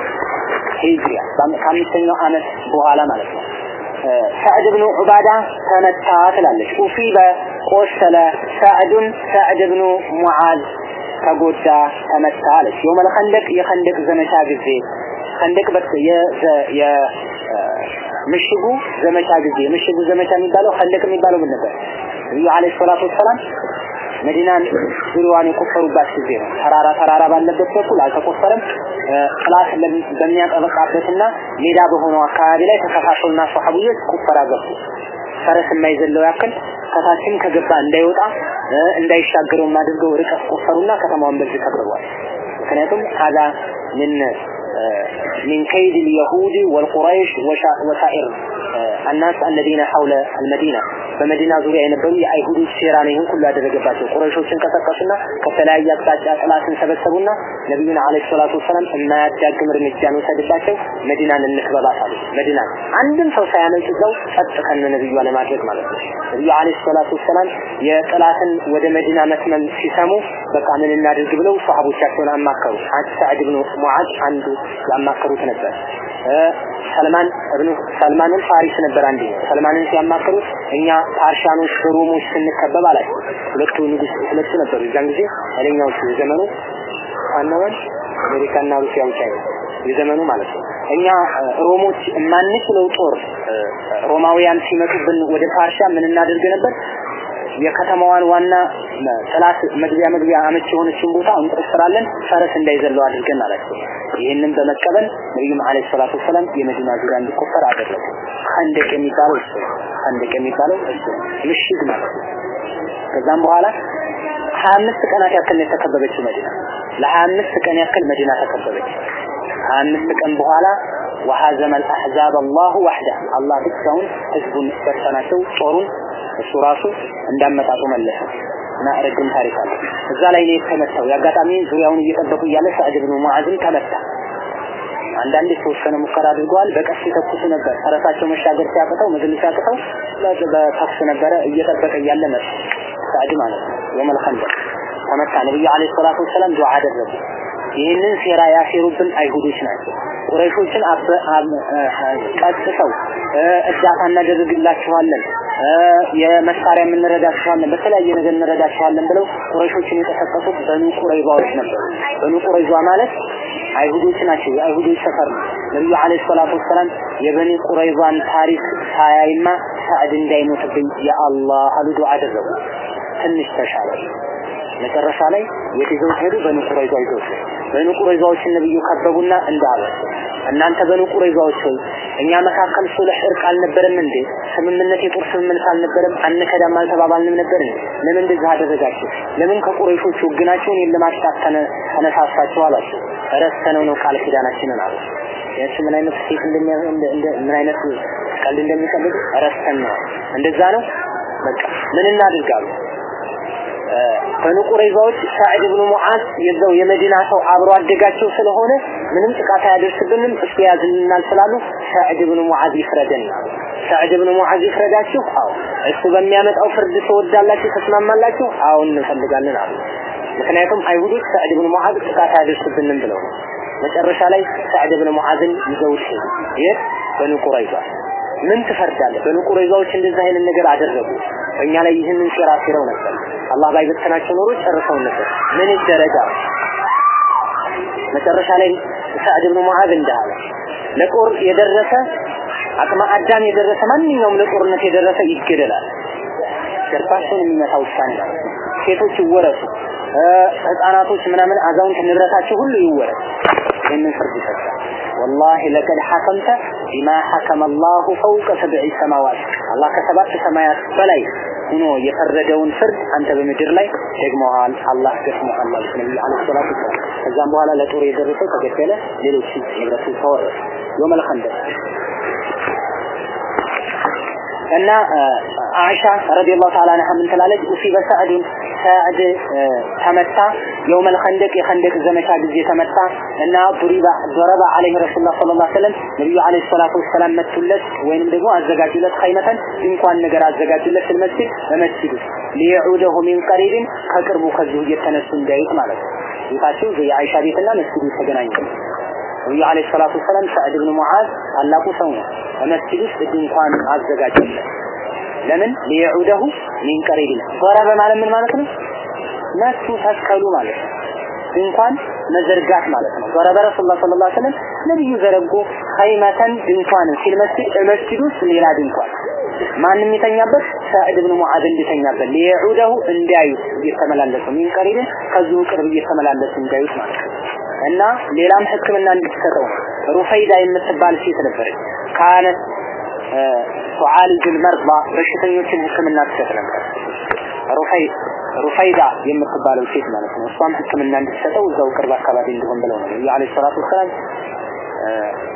ሂጅሪያ ከአምስተኛው ዓመት በኋላ ማለት ነው ሰዕድ ብኑ ዑባዳ ተመታ ትላለች ኡሲበ ቆሰለ ሰዕዱን ሰዕድ ብኑ ሙዓዝ ተጎዳ ተመታ አለች የውመል ኸንደቅ የኸንደቅ ዘመቻ ጊዜ ኸንደቅ በት የ ምሽጉ ዘመቻ ጊዜ ምሽጉ ዘመቻ የሚባለው ኸንደቅ የሚባለው ምን ነበር ነብዩ አለይሂ ሰላቱ ወሰላም መዲናን ዙሪያዋን የቆፈሩባት ጊዜ ነው ተራራ ተራራ ባለበት በኩል አልተቆፈረም ጥላት በሚያጠበቃበትና ሜዳ በሆነው አካባቢ ላይ ተከፋፈሉና ሷሐቢዎች ቁፈራ ገቡ ፈረስ የማይዘለው ያክል ከታችን ከገባ እንዳይወጣ እንዳይሻገረው አድርገው ርቀት ቆፈሩና ከተማውን በዚህ ከበቧል ምክንያቱም ሀዛ ምን من كيد اليهود والقريش وسائر الناس الذين حول المدينة በመዲና ዙሪያ የነበሩ የአይሁዶች ሴራ ነው ይህን ሁሉ ያደረገባቸው። ቁረይሾችን ቀሰቀሱና ከተለያየ አቅጣጫ ጥላትን ሰበሰቡና ነቢዩን አለይሂ ሰላቱ ወሰላም የማያዳግም እርምጃ እንውሰድባቸው መዲናን እንክበባት መዲናን አንድም ሰው ሳያመልጥ እዛው ጸጥ ከነ ነብዩ ለማድረግ ማለት ነው። ነብዩ አለይሂ ሰላቱ ወሰላም የጥላትን ወደ መዲና መስመም ሲሰሙ በቃ ምን እናድርግ ብለው ሰሃቦቻቸውን አማከሩ። ሰዕድ ብኑ ሙዓዝ አንዱ ያማከሩት ነበር ሰልማን ሰልማንን ፋሪስ ነበር አንዴ። ሰልማንን ሲያማከሩት እኛ Persian ኦች በ Rome ኦች ስንከበብ አላቸው። ሁለቱ ንጉስ ሁለቱ ነበሩ የዛን ጊዜ። ኃይለኛዎቹ የዘመኑ ዋናውን አሜሪካና ሩሲያ ብቻ የዘመኑ ማለት ነው። እኛ Rome ኦች የማንችለው ጦር ሮማውያን ሲመጡብን ወደ Persia ምን እናደርግ ነበር የከተማዋን ዋና ጥላት መግቢያ መግቢያ አመች የሆነችውን ቦታ እንቆፍራለን ፈረስ እንዳይዘለው አድርገን ማለት ነው። ይህንን በመቀበል ነቢዩም አለይሂ ሰላቱ ወሰላም የመዲና ዙሪያ እንዲቆፈር አደረጉ። ኸንደቅ የሚባለው እሱ ኸንደቅ የሚባለው እሱ ምሽግ ማለት ከዛም በኋላ ሀያ አምስት ቀናት ያክል ነው የተከበበችው መዲና። ለሀያ አምስት ቀን ያክል መዲና ተከበበች። ሀያ አምስት ቀን በኋላ ወሐዘመል አሕዛብ አላሁ ወሕዳ አላህ ብቻውን ህዝቡን በተናቸው ጦሩን እሱ ራሱ እንዳመጣጡ መለሰ እና ረጅም ታሪክ አለ እዛ ላይ ነው የተመታው። ያጋጣሚ ዙሪያውን እየጠበቁ እያለ ሰዕድ ብን ሙዓዝን ተመታ። አንዳንድ የተወሰነ ሙከራ አድርገዋል። በቀስ ይተኩሱ ነበር። ፈረሳቸው መሻገር ሲያቅተው ምግል ሲያቅተው በተኩስ ነበረ እየጠበቀ እያለ መጣ። ሰዕድ ማለት ነው። የመል ኸንደቅ ተመታ። ነብዩ አለይሂ ሰላቱ ወሰላም ዱዓ አደረጉ ይህንን ሴራ ያሴሩብን አይሁዶች ናቸው። ቁረይሾችን ቀጥተው እርዳታ እናደርግላችኋለን የመሳሪያ የምንረዳችኋለን በተለያየ ነገር እንረዳችኋለን ብለው ቁረይሾችን የቀሰቀሱት በኑ ቁረይዛዎች ነበሩ። በኑ ቁረይዛ ማለት አይሁዶች ናቸው። የአይሁዶች ሰፈር ነው። ነብዩ አለይሂ ሰላቱ ወሰላም የበኒ ቁረይዛን ታሪክ ሳያይማ ሰዕድ እንዳይሞትብኝ ያ አላህ አሉ ዱዓ አደረጉ። ትንሽ ተሻለ መጨረሻ ላይ የት ይዘው ሄዱ በኑ ይዘው በኑ ነብዩ ከበቡና እንዳሉ እናንተ በኑ ቁረይዛዎች ሆይ እኛ መካከል ሱልህ እርቅ አልነበረም እንዴ? ስምምነት የጦር ስምምነት አልነበረም? አንከዳም አልተባባልንም ነበር እንዴ? ለምን እንደዚህ አደረጋችሁ? ለምን ከቁረይሾች ወግናችሁን የለማጥፋት ተነሳሳችሁ አላቸው ረስተነው ነው ቃል ኪዳናችንን አሉ። ያቺ ምን አይነት ሴት ምን አይነት ቀልድ እንደሚቀልድ ረስተን ነው። እንደዛ ነው? በቃ ምን እናድርግ አሉ በኑ ቁረይዛዎች ሳዕድ ብኑ ሙዓዝ የዛው የመዲና ሰው አብሮ አደጋቸው ስለሆነ ምንም ጥቃት አያደርስብንም እሱ ያዝልናል ስላሉ ሳዕድ ብኑ ሙዓዝ ይፍረደን ሳዕድ ብኑ ሙዓዝ ይፍረዳችሁ? አዎ። እሱ በሚያመጣው ፍርድ ተወዳላችሁ ተስማማላችሁ አዎ እንፈልጋለን አሉ። ምክንያቱም አይሁዶች ሳዕድ ብኑ ሙዓዝ ጥቃት አያደርስብንም ብለው ነው። መጨረሻ ላይ ሳዕድ ብኑ ሙዓዝን ይዘውት ሄዱ ቁረይዛ። ምን ትፈርዳለህ? በኑ ቁረይዛዎች እንደዚህ አይነት ነገር አደረጉ በእኛ ላይ ይህንን ሴራ ሲረው ነበር። አላህ ባይበተናቸው ኖሮ ጨርሰው ነበር። ምን ይደረጋ መጨረሻ ላይ ሰዕድ ብኑ ሙዓዝ እንዳለ ለጦር የደረሰ አቅመ አዳም የደረሰ ማንኛውም ለጦርነት የደረሰ ይገደላል። ጀርባቸውን የሚመታ ውሳኔ ሴቶች ይወረሱ ህፃናቶች ምናምን አዛውንት ንብረታቸው ሁሉ ይወረስ ይህንን ፍርድ ይሰጣል والله لقد حكمت بما حكم الله فوق سبع سماوات الله ከሰባት ሰማያት በላይ ሆኖ የፈረደውን ፍርድ አንተ በምድር ላይ ደግሞሃል አላህ ገጥሞሃል ማለት ነው አለይሂ ሰላቱ ከዛም በኋላ ለጦር የደረሰው ተገደለ ሌሎች ንብረቱ ተወረሱ የውመል ኸንደቅ أن آه، عائشة رضي الله تعالى عنها من تلالج وفي بسعد ساعد آه، تمتع. يوم الخندق يخندق الزمشة بزي تمتع. أن ضرب ضرب عليه رسول الله صلى الله عليه وسلم. نبي عليه الصلاة والسلام متلت وين دموع الزقاج خيمة. إن كان نقرا الزقاج المسجد ومسجد. ليعوده من قريب. كقرب خزه يتنسون دائق مالك. يقاتل زي عائشة ريتنا مسجد يتجنعين ነብዩ አለይሂ ሰላቱ ወሰላም ሰዕድ ብን ሙዓዝ ታላቁ ሰው ነው በመስጊድ ውስጥ ድንኳን አዘጋጀለት ለምን ሊዑደሁ ሚን ቀሪብን ضرب ማለት ምን ማለት ነው ነሱ ተከሉ ማለት ነው ድንኳን መዘርጋት ማለት ነው ضرب رسول الله صلى الله عليه وسلم ነብዩ ዘረጉ ኸይመተን ድንኳን ሲል መስጊድ መስጊድ ውስጥ ሌላ ድንኳን ማንም የተኛበት ሰዕድ ብን ሙዓዝ እንዲተኛበት ሊዑደሁ እንዲያዩት እየተመላለሱ ሚን ቀሪብን ከዚሁ ቅርብ እየተመላለሱ እንዲያዩት ማለት ነው እና ሌላም ህክምና እንድትሰጠው ሩፈይዳ የምትባል ሴት ነበረች። ካነት ቱዓልጅ ልመርዳ በሽተኞችን ህክምና ትሰጥ ነበር። ሩፈይ ሩፈይዳ የምትባለው ሴት ማለት ነው። እሷም ህክምና እንድትሰጠው እዛው ቅርብ አካባቢ እንዲሆን ብለው ነው ነብዩ አለይሂ ሰላቱ ወሰላም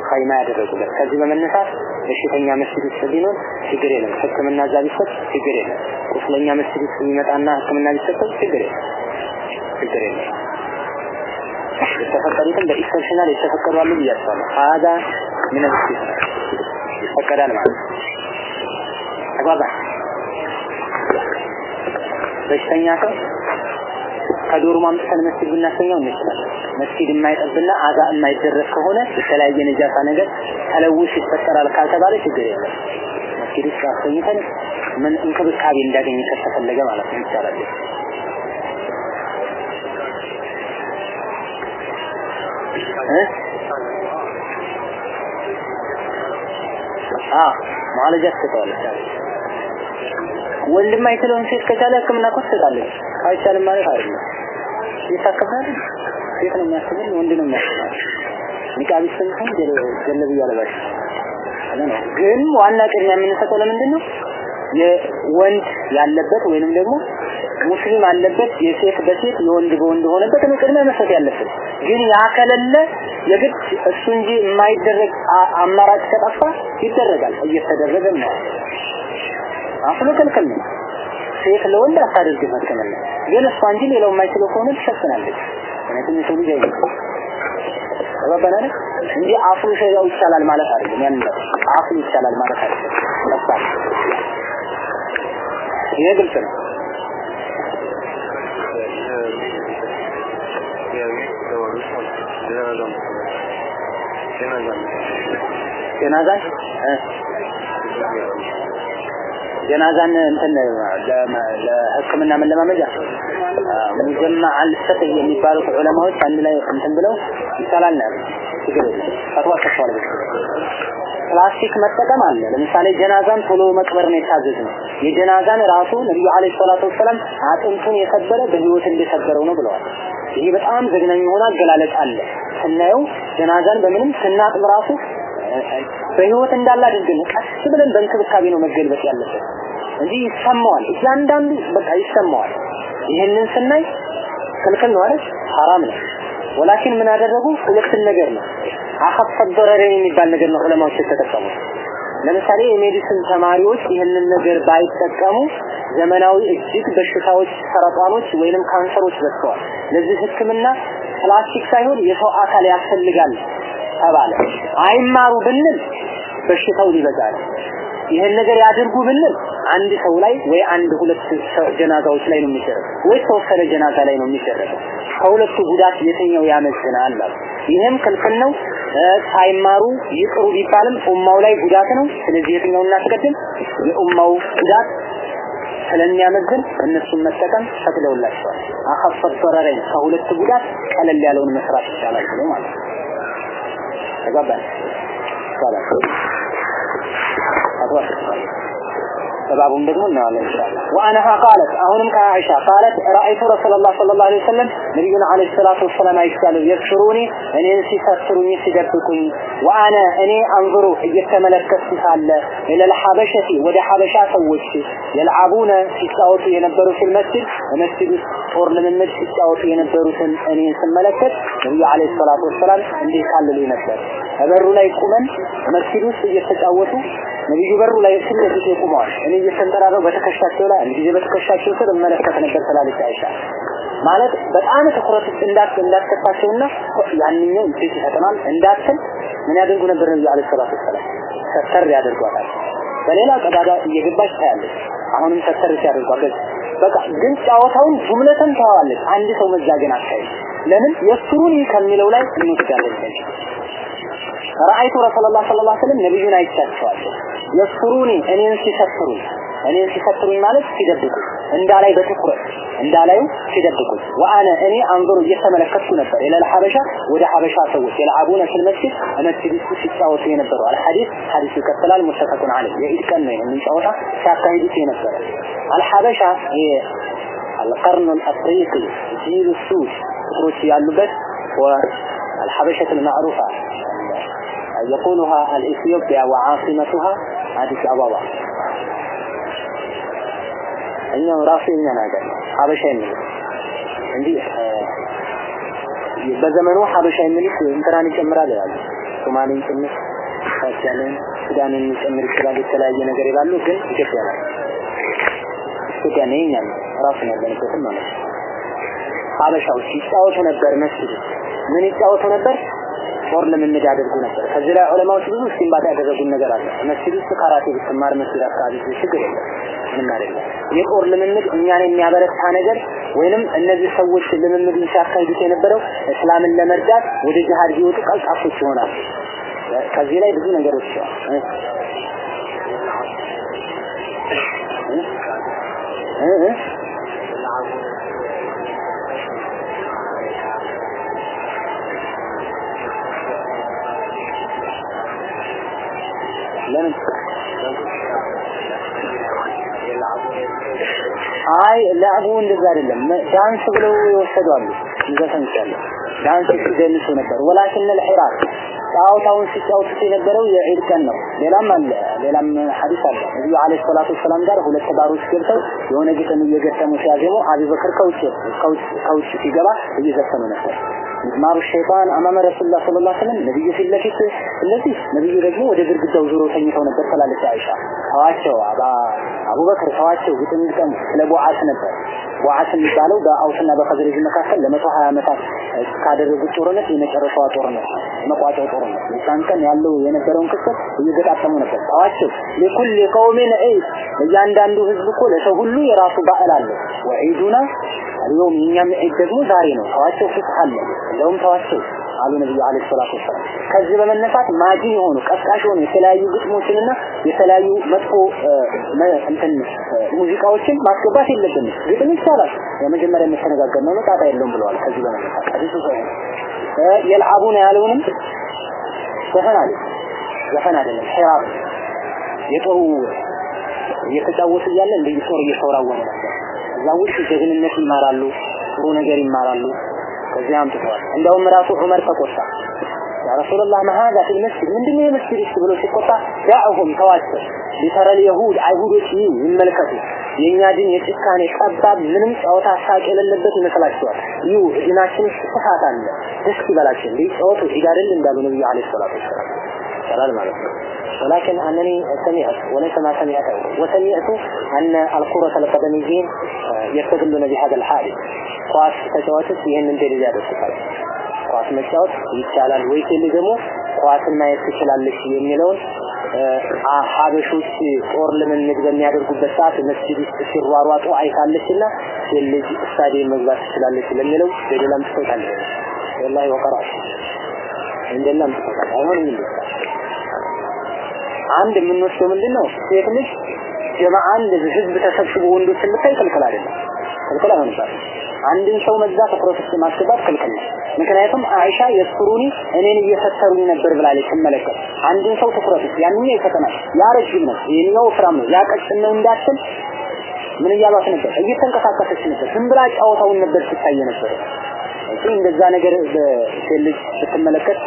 ኸይማ ያደረጉለት። ከዚህ በመነሳት በሽተኛ መስጊድ ውስጥ ቢኖር ችግር የለም። ህክምና እዛ ቢሰጥ ችግር የለም። ቁስለኛ መስጊድ ውስጥ ቢመጣና ህክምና ቢሰጠው ችግር የለም። ችግር የለም የተፈቀዱትን በኢክሰፕሽናል የተፈቀዱ አሉ ብያቸዋለሁ ሀዳ ምን ይፈቀዳል ማለት ነው። በሽተኛ ሰው ከዶሩ ማምጥተን መስጊድ ብናሰኘው እንችላለን። መስጊድ የማይጠብና አዛ የማይደረስ ከሆነ የተለያየ ነጃሳ ነገር ተለውስ ይፈጠራል ካልተባለ ችግር የለም። መስጊድ ውስጥ አሰኝተን ምን እንክብካቤ እንዳገኝ ከተፈለገ ማለት ነው ይቻላል ማለጃ ትሰጠዋለች ወንድም አይችለውን ሴት ከቻለ ህክምና እኮ ትሰጣለች። አይቻልም ማለት አይደለም። ይታከማል ሴት ነው የሚያስብል ወንድ ነው የሚያስብል ኒቃብ ይሰንፈን ገለብ እያለባሽ ግን ዋና ቅድሚያ የምንሰጠው ለምንድን ነው የወንድ ያለበት ወይንም ደግሞ ሙስሊም አለበት የሴት በሴት የወንድ በወንድ ሆነበት ነው ቅድሚያ መስጠት ያለብን። ግን ያ የግድ እሱ እንጂ የማይደረግ አማራጭ ከጠፋ ይደረጋል። እየተደረገም ነው። አፍሎ ክልክል ሴት ለወንድ አታደርግ መከመል ግን እሷ እንጂ ሌላው የማይችለው ከሆነ ትሸፍናለች። ምክንያቱም የሰው ልጅ አይደለም ተባባናል እንጂ ሸያው ይቻላል ማለት አይደለም። ያን አፍሉ ይቻላል ማለት አይደለም። ይሄ ግልጽ ነው። ጀናዛን ጀናዛን እንትን ለሕክምና መለማመጃ። ሙጀማ አልፈቅህ የሚባሉት ዑለማዎች አንድ ላይ እንትን ብለው ይቻላል ነው ችግር ፈትዋ ሰጥተዋል። ፕላስቲክ መጠቀም አለ። ለምሳሌ ጀናዛን ቶሎ መቅበር ነው የታዘዝ ነው። የጀናዛን ራሱ ነብዩ አለይሂ ሰላቱ ወሰለም አጥንቱን የሰበረ በህይወት እንደሰበረው ነው ብለዋል። ይሄ በጣም ዘግናኝ የሆነ አገላለጽ አለ። ስናየው ጀናዛን በምንም ስናጥብ ራሱ በህይወት እንዳለ አድርገን ቀስ ብለን በእንክብካቤ ነው መገልበጥ ያለበት እንጂ ይሰማዋል። እያንዳንዱ በቃ ይሰማዋል። ይህንን ስናይ ክልክል ነው አይደል? ሐራም ነው። ወላኪን ምን አደረጉ? ሁለትን ነገር ነው። አኸፈ ዶረረን የሚባል ነገር ነው ዑለማዎች የተጠቀሙ ለምሳሌ የሜዲሲን ተማሪዎች ይህንን ነገር ባይጠቀሙ ዘመናዊ እጅግ በሽታዎች ሰረጣኖች ወይንም ካንሰሮች በዝተዋል። ለዚህ ህክምና ፕላስቲክ ሳይሆን የሰው አካል ያስፈልጋል ተባለ። አይማሩ ብንል በሽታው ሊበዛል ይህን ነገር ያድርጉ ብንል አንድ ሰው ላይ ወይ አንድ ሁለት ጀናዛዎች ላይ ነው የሚሸረፈው ወይ ተወሰነ ጀናዛ ላይ ነው የሚደረገው ከሁለቱ ጉዳት የትኛው ያመዝናል? ይህም ክልክል ነው። ሳይማሩ ይቅሩ ቢባልም ኡማው ላይ ጉዳት ነው። ስለዚህ የትኛው እናስቀድም? የኡማው ጉዳት ስለሚያመዝን እነሱን መጠቀም ፈቅደውላቸዋል። አኸፈት ዶረረኝ ከሁለት ጉዳት ቀለል ያለውን መስራት ይቻላል ብሎ ማለት ነው። ተግባባን? ይቻላል። አቶ ሰባቡን ደግሞ እናያለን ኢንሻአላህ። ወአነሃ ቃለት አሁንም ከአይሻ ቃለት ረአይቱ ረሱላህ ሰለላሁ ዐለይሂ ወሰለም ነብዩን ዐለይሂ ሰላቱ ወሰላም አይቻለሁ የክሽሩኒ እኔን ሲሰትሩኝ ሲደብቁኝ። ወአነ እኔ አንዝሩ እየተመለከትኩ ሳለ ኢለል ሐበሸቲ ወደ ሐበሻ ሰዎች። የልዓቡነ ሲጫወቱ የነበሩ ፊል መስጂድ በመስጂድ ውስጥ ጦር ሲጫወቱ የነበሩትን እኔን ስመለከት ነብዩ ዐለይሂ ሰላቱ ወሰላም እንዲህ ካለሉ ነበር። በበሩ ላይ ቁመን መስጂድ ውስጥ እየተጫወቱ ነብዩ በሩ ላይ ፊት ለፊት እየተንጠራረው በትከሻቸው ላይ አንድ ጊዜ በትከሻቸው ስር እመለከት ነበር ስላለች አይሻ ማለት በጣም ትኩረት እንዳት እንዳትከፋቸውና ያንኛው እንዴት ይፈጠናል እንዳትል ምን ያደርጉ ነበር ነብዩ አለይሂ ሰላቱ ወሰላም ሰተር ያደርጓታል። በሌላ ቀዳዳ እየገባች ታያለች። አሁንም ሰተር ሲያደርጓት በቃ ግን ጨዋታውን ጁምለተን ታዋለች። አንድ ሰው መዛገን አካባቢ ለምን የሱሩኒ ከሚለው ላይ እንወስዳለን رأيت رسول الله صلى الله عليه وسلم نبي جنا يتشفوا يسفروني. أن ينسي سفروني أن ينسي سفروني مالك في دبك إن دالي بتقرأ إن دالي في دبك وأنا أني أنظر يسا ملكت نبر إلى الحبشة ودى حبشة سوت يلعبون في المسجد أنا تبي سوشي تساوي في الحديث حديث يكفل المتفق عليه يعيد كان من إن شاء الله ساقي الحبشة هي القرن الأفريقي جيل السوس روسيا اللبس والحبشة المعروفة يقولها الإثيوبيا وعاصمتها አዲስ አበባ እኛው ራሱ የኛ ነገር ሀበሻ የሚል እንጂ በዘመኑ ሀበሻ የሚሉት እንትራን ይጨምራል ይላሉ። ሶማሌን ጭምር ታቻለን ሱዳንን ሊጨምር ይችላል። የተለያየ ነገር ይላሉ። ግን ኢትዮጵያ ናት። ኢትዮጵያ ነው የኛ ነው ራሱ ያለንበትም ማለት ነው። ሀበሻዎች ይጫወቱ ነበር መስጊድ ምን ይጫወቱ ነበር? ጦር ልምምድ ያደርጉ ነበር። ከዚህ ላይ ዑለማዎች ብዙ እስቲንባጥ ያደረጉን ነገር አለ። መስጊድ ውስጥ ካራቴ ብትማር መስጊድ አካባቢ ችግር የለም፣ ምንም አይደለም። የጦር ልምምድ እኛን የሚያበረታ ነገር ወይንም እነዚህ ሰዎች ልምምድን ሲያካሂዱት የነበረው እስላምን ለመርዳት ወደ ጂሃድ ቢወጡ ቀልጣፎች ይሆናሉ። ከዚህ ላይ ብዙ ነገሮች እ ለምን አይ ለአቡ እንደዛ አይደለም ዳንስ ብለው ይወሰዱ አሉ እንደዛ ሰምቻለሁ ዳንስ ሲደንሱ ነበር ወላኪን الحراك ጨዋታውን ሲጫወቱት የነበረው የዒድ ቀን ነው። ሌላም አለ፣ ሌላም ሐዲስ አለ። ነብዩ አለይሂ ሰላቱ ወሰላም ጋር ሁለት ባሮች ገብተው የሆነ ግጥም እየገጠሙ ሲያዜሙ አቡበክር ከውጭ ከውጭ ሲገባ እየዘፈኑ ነበር። ሚዝማሩ ሸይጣን አማመ ረሱላህ ሰለላሁ ዐለይሂ ወሰለም ነብዩ ፊት ለፊት ስለዚህ ነብዩ ደግሞ ወደ ግድግዳው ዞሮ ተኝተው ነበር ትላለች አይሻ። ተዋቸው አባ አቡበክር ተዋቸው፣ ግጥም ግጠሙ። ስለ ቦዓስ ነበር። ቦዓስ የሚባለው በአውስና በኸዝረጅ መካከል ለመቶ ሀያ ዓመታት ካደረጉት ጦርነት የመጨረሻዋ ጦርነት መቋጫው ጦርነት የዛን ቀን ያለው የነበረውን ክስተት እየገጣጠሙ ነበር። ተዋቸው ለኩል ቀውሚን ዒድ እያንዳንዱ ህዝብ እኮ ለሰው ሁሉ የራሱ በዓል አለው። ወዒዱና አልዮም የኛም ዒድ ደግሞ ዛሬ ነው። ተዋቸው ፍትህ አለ። እንደውም ተዋቸው አሉ ነብዩ አለይሂ ሰላቱ ወሰላም። ከዚህ በመነሳት ማጂ የሆኑ ቀስቃሽ የሆኑ የተለያዩ ግጥሞችንና የተለያዩ መጥፎ እንትን ሙዚቃዎችን ማስገባት የለብንም። ግጥም ይቻላል። የመጀመሪያ የሚተነጋገርነው ነው፣ ጣጣ የለውም ብለዋል። ከዚህ በመነሳት ሐዲሱ ሰሂህ የልዓቡነ ያለውንም ዘፈን አለ ዘፈን አይደለም ሒራብ የጦሩ እየተጫወቱ እያለ እንደ ጦር እየተወራወረ ነበር። እዛ ውስጥ ጀግንነት ይማራሉ፣ ጥሩ ነገር ይማራሉ። ከዚህ አምጥተዋል። እንደውም ራሱ ዑመር ተቆጣ። ያ ረሱላህ ማሃዛ ፊል መስጂድ ምንድነው የመስጂድ ውስጥ ብሎ ሲቆጣ ዳዕሁም ተዋቸው። ሊተረል የሁድ አይሁዶች ይመልከቱ። የኛ ዲን የጭካኔ ጠባብ ምንም ጨዋታ ሳቅ የሌለበት ይመስላችኋል? ይሁ ዲናችን ውስጥ ጥፋት አለ። ደስ ይበላቸው እንዲህ ጨዋቱ ሂድ አይደል እንዳሉ ነብዩ አለይሂ ሰላቱ ወሰላም ይቻላል ማለት ነው ولكن أنني سمعت وليس ما سمعته وسمعت أن الكرة القدميين يستدلون بهذا الحادث ኳስ ተጫዋቾች ይህንን ደረጃ ደርሰዋል። ኳስ መጫወት ይቻላል ወይ ሲል ደግሞ ኳስን ማየት ትችላለች የሚለውን ሀበሾች ጦር ልምምድ በሚያደርጉበት ሰዓት መስጂድ ውስጥ ሲሯሯጡ አይታለችና የልጅ ስታዲየም መግባት ትችላለች ለሚለው ደላም ትሰጣለ ወላሂ ወቀራሽ እንደላም ትሰጣል አይሆንም እንዴ አንድ የምንወስደው ምንድነው ሴት ልጅ ጀማዓን ህዝብ ተሰብስቦ ወንዶች ልታይ ክልክል አይደለም ክልክል አንድን ሰው መዛ ትኩረት ውስጥ ማስገባት ክልክል ነው። ምክንያቱም አይሻ የስሩኒ እኔን እየፈተሩኝ ነበር ብላለች ስመለከት አንድን ሰው ትኩረት ውስጥ ያንኛው ይፈተናል። ያ ነው፣ ይሄኛው ወፍራም ነው፣ ያ ቀጭን ነው እንዳትል ምን እያሏት ነበር? እየተንቀሳቀሰች ነበር። ዝም ብላ ጫወታውን ነበር ስታይ ነበር። እሱ እንደዛ ነገር በሴት ስትመለከት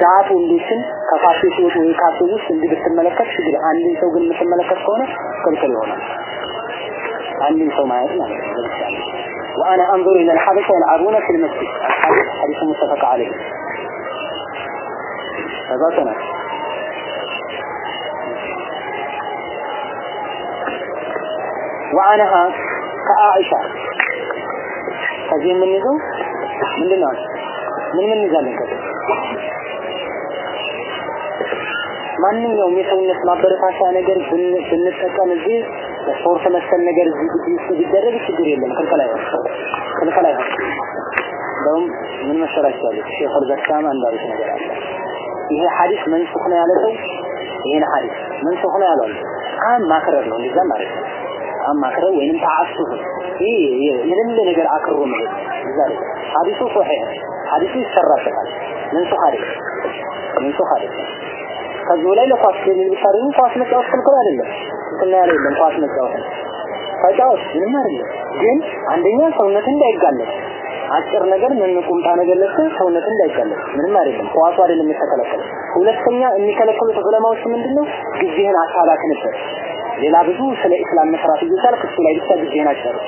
ዛቱ እንዴትን ከካፌ ሲወጡ ወይ ካፌ ውስጥ እንዲህ ብትመለከት ችግር አንድን ሰው ግን የምትመለከት ከሆነ ክልክል ይሆናል። አንድን ሰው ማየት ማለት ነው ለምሳሌ وأنا أنظر إلى الحبشة يلعبون في المسجد الحديث حديث متفق عليه هذا سنة وعنها كعائشة ከዚህ የምንይዘው ምንድን ነው? ምን ምን ይዛለን ከዚህ ማንኛውም የሰውነት ማበረታቻ ነገር ብንጠቀም እዚህ ስፖርት መሰል ነገር ቢደረግ ችግር የለም፣ አይሆንም። ክልክል አይሆንም። እንደውም ምን መሰላችሁ ያሉት ሼክ አልበሳም አንዳሉት ነገር አለ። ይሄ ሐዲስ መንሱኽ ነው ያለ ሰው ይሄን ሐዲስ መንሱኽ ነው ያለው አም ማክረር ነው እንደዛ ማለት ነው። አም ማክረር ወይንም ተዓሱፍ ይሄ ነገር አክሮ ነው እዛ ላይ ሐዲሱ ሶሒህ ሐዲሱ ይሰራበታል። መንሱኽ አይደለም፣ መንሱኽ አይደለም። ከዚህ ላይ ለኳስ የሚል ቢታረኝ ኳስ መጫወት ክልክል አይደለም። ክልክል የለም ኳስ መጫወት ተጫወት ምንም አይደለም። ግን አንደኛ ሰውነት እንዳይጋለጥ አጭር ነገር ምን ቁምጣ ነገር ለብሰህ ሰውነት እንዳይጋለጥ ምንም አይደለም። ኳሱ አይደለም የተከለከለው። ሁለተኛ የሚከለክሉት ዑለማዎች ምንድነው ጊዜህን አታባክንበት። ሌላ ብዙ ስለ ኢስላም መስራት እየቻልክ እሱ ላይ ብቻ ጊዜህን አትጨርስ።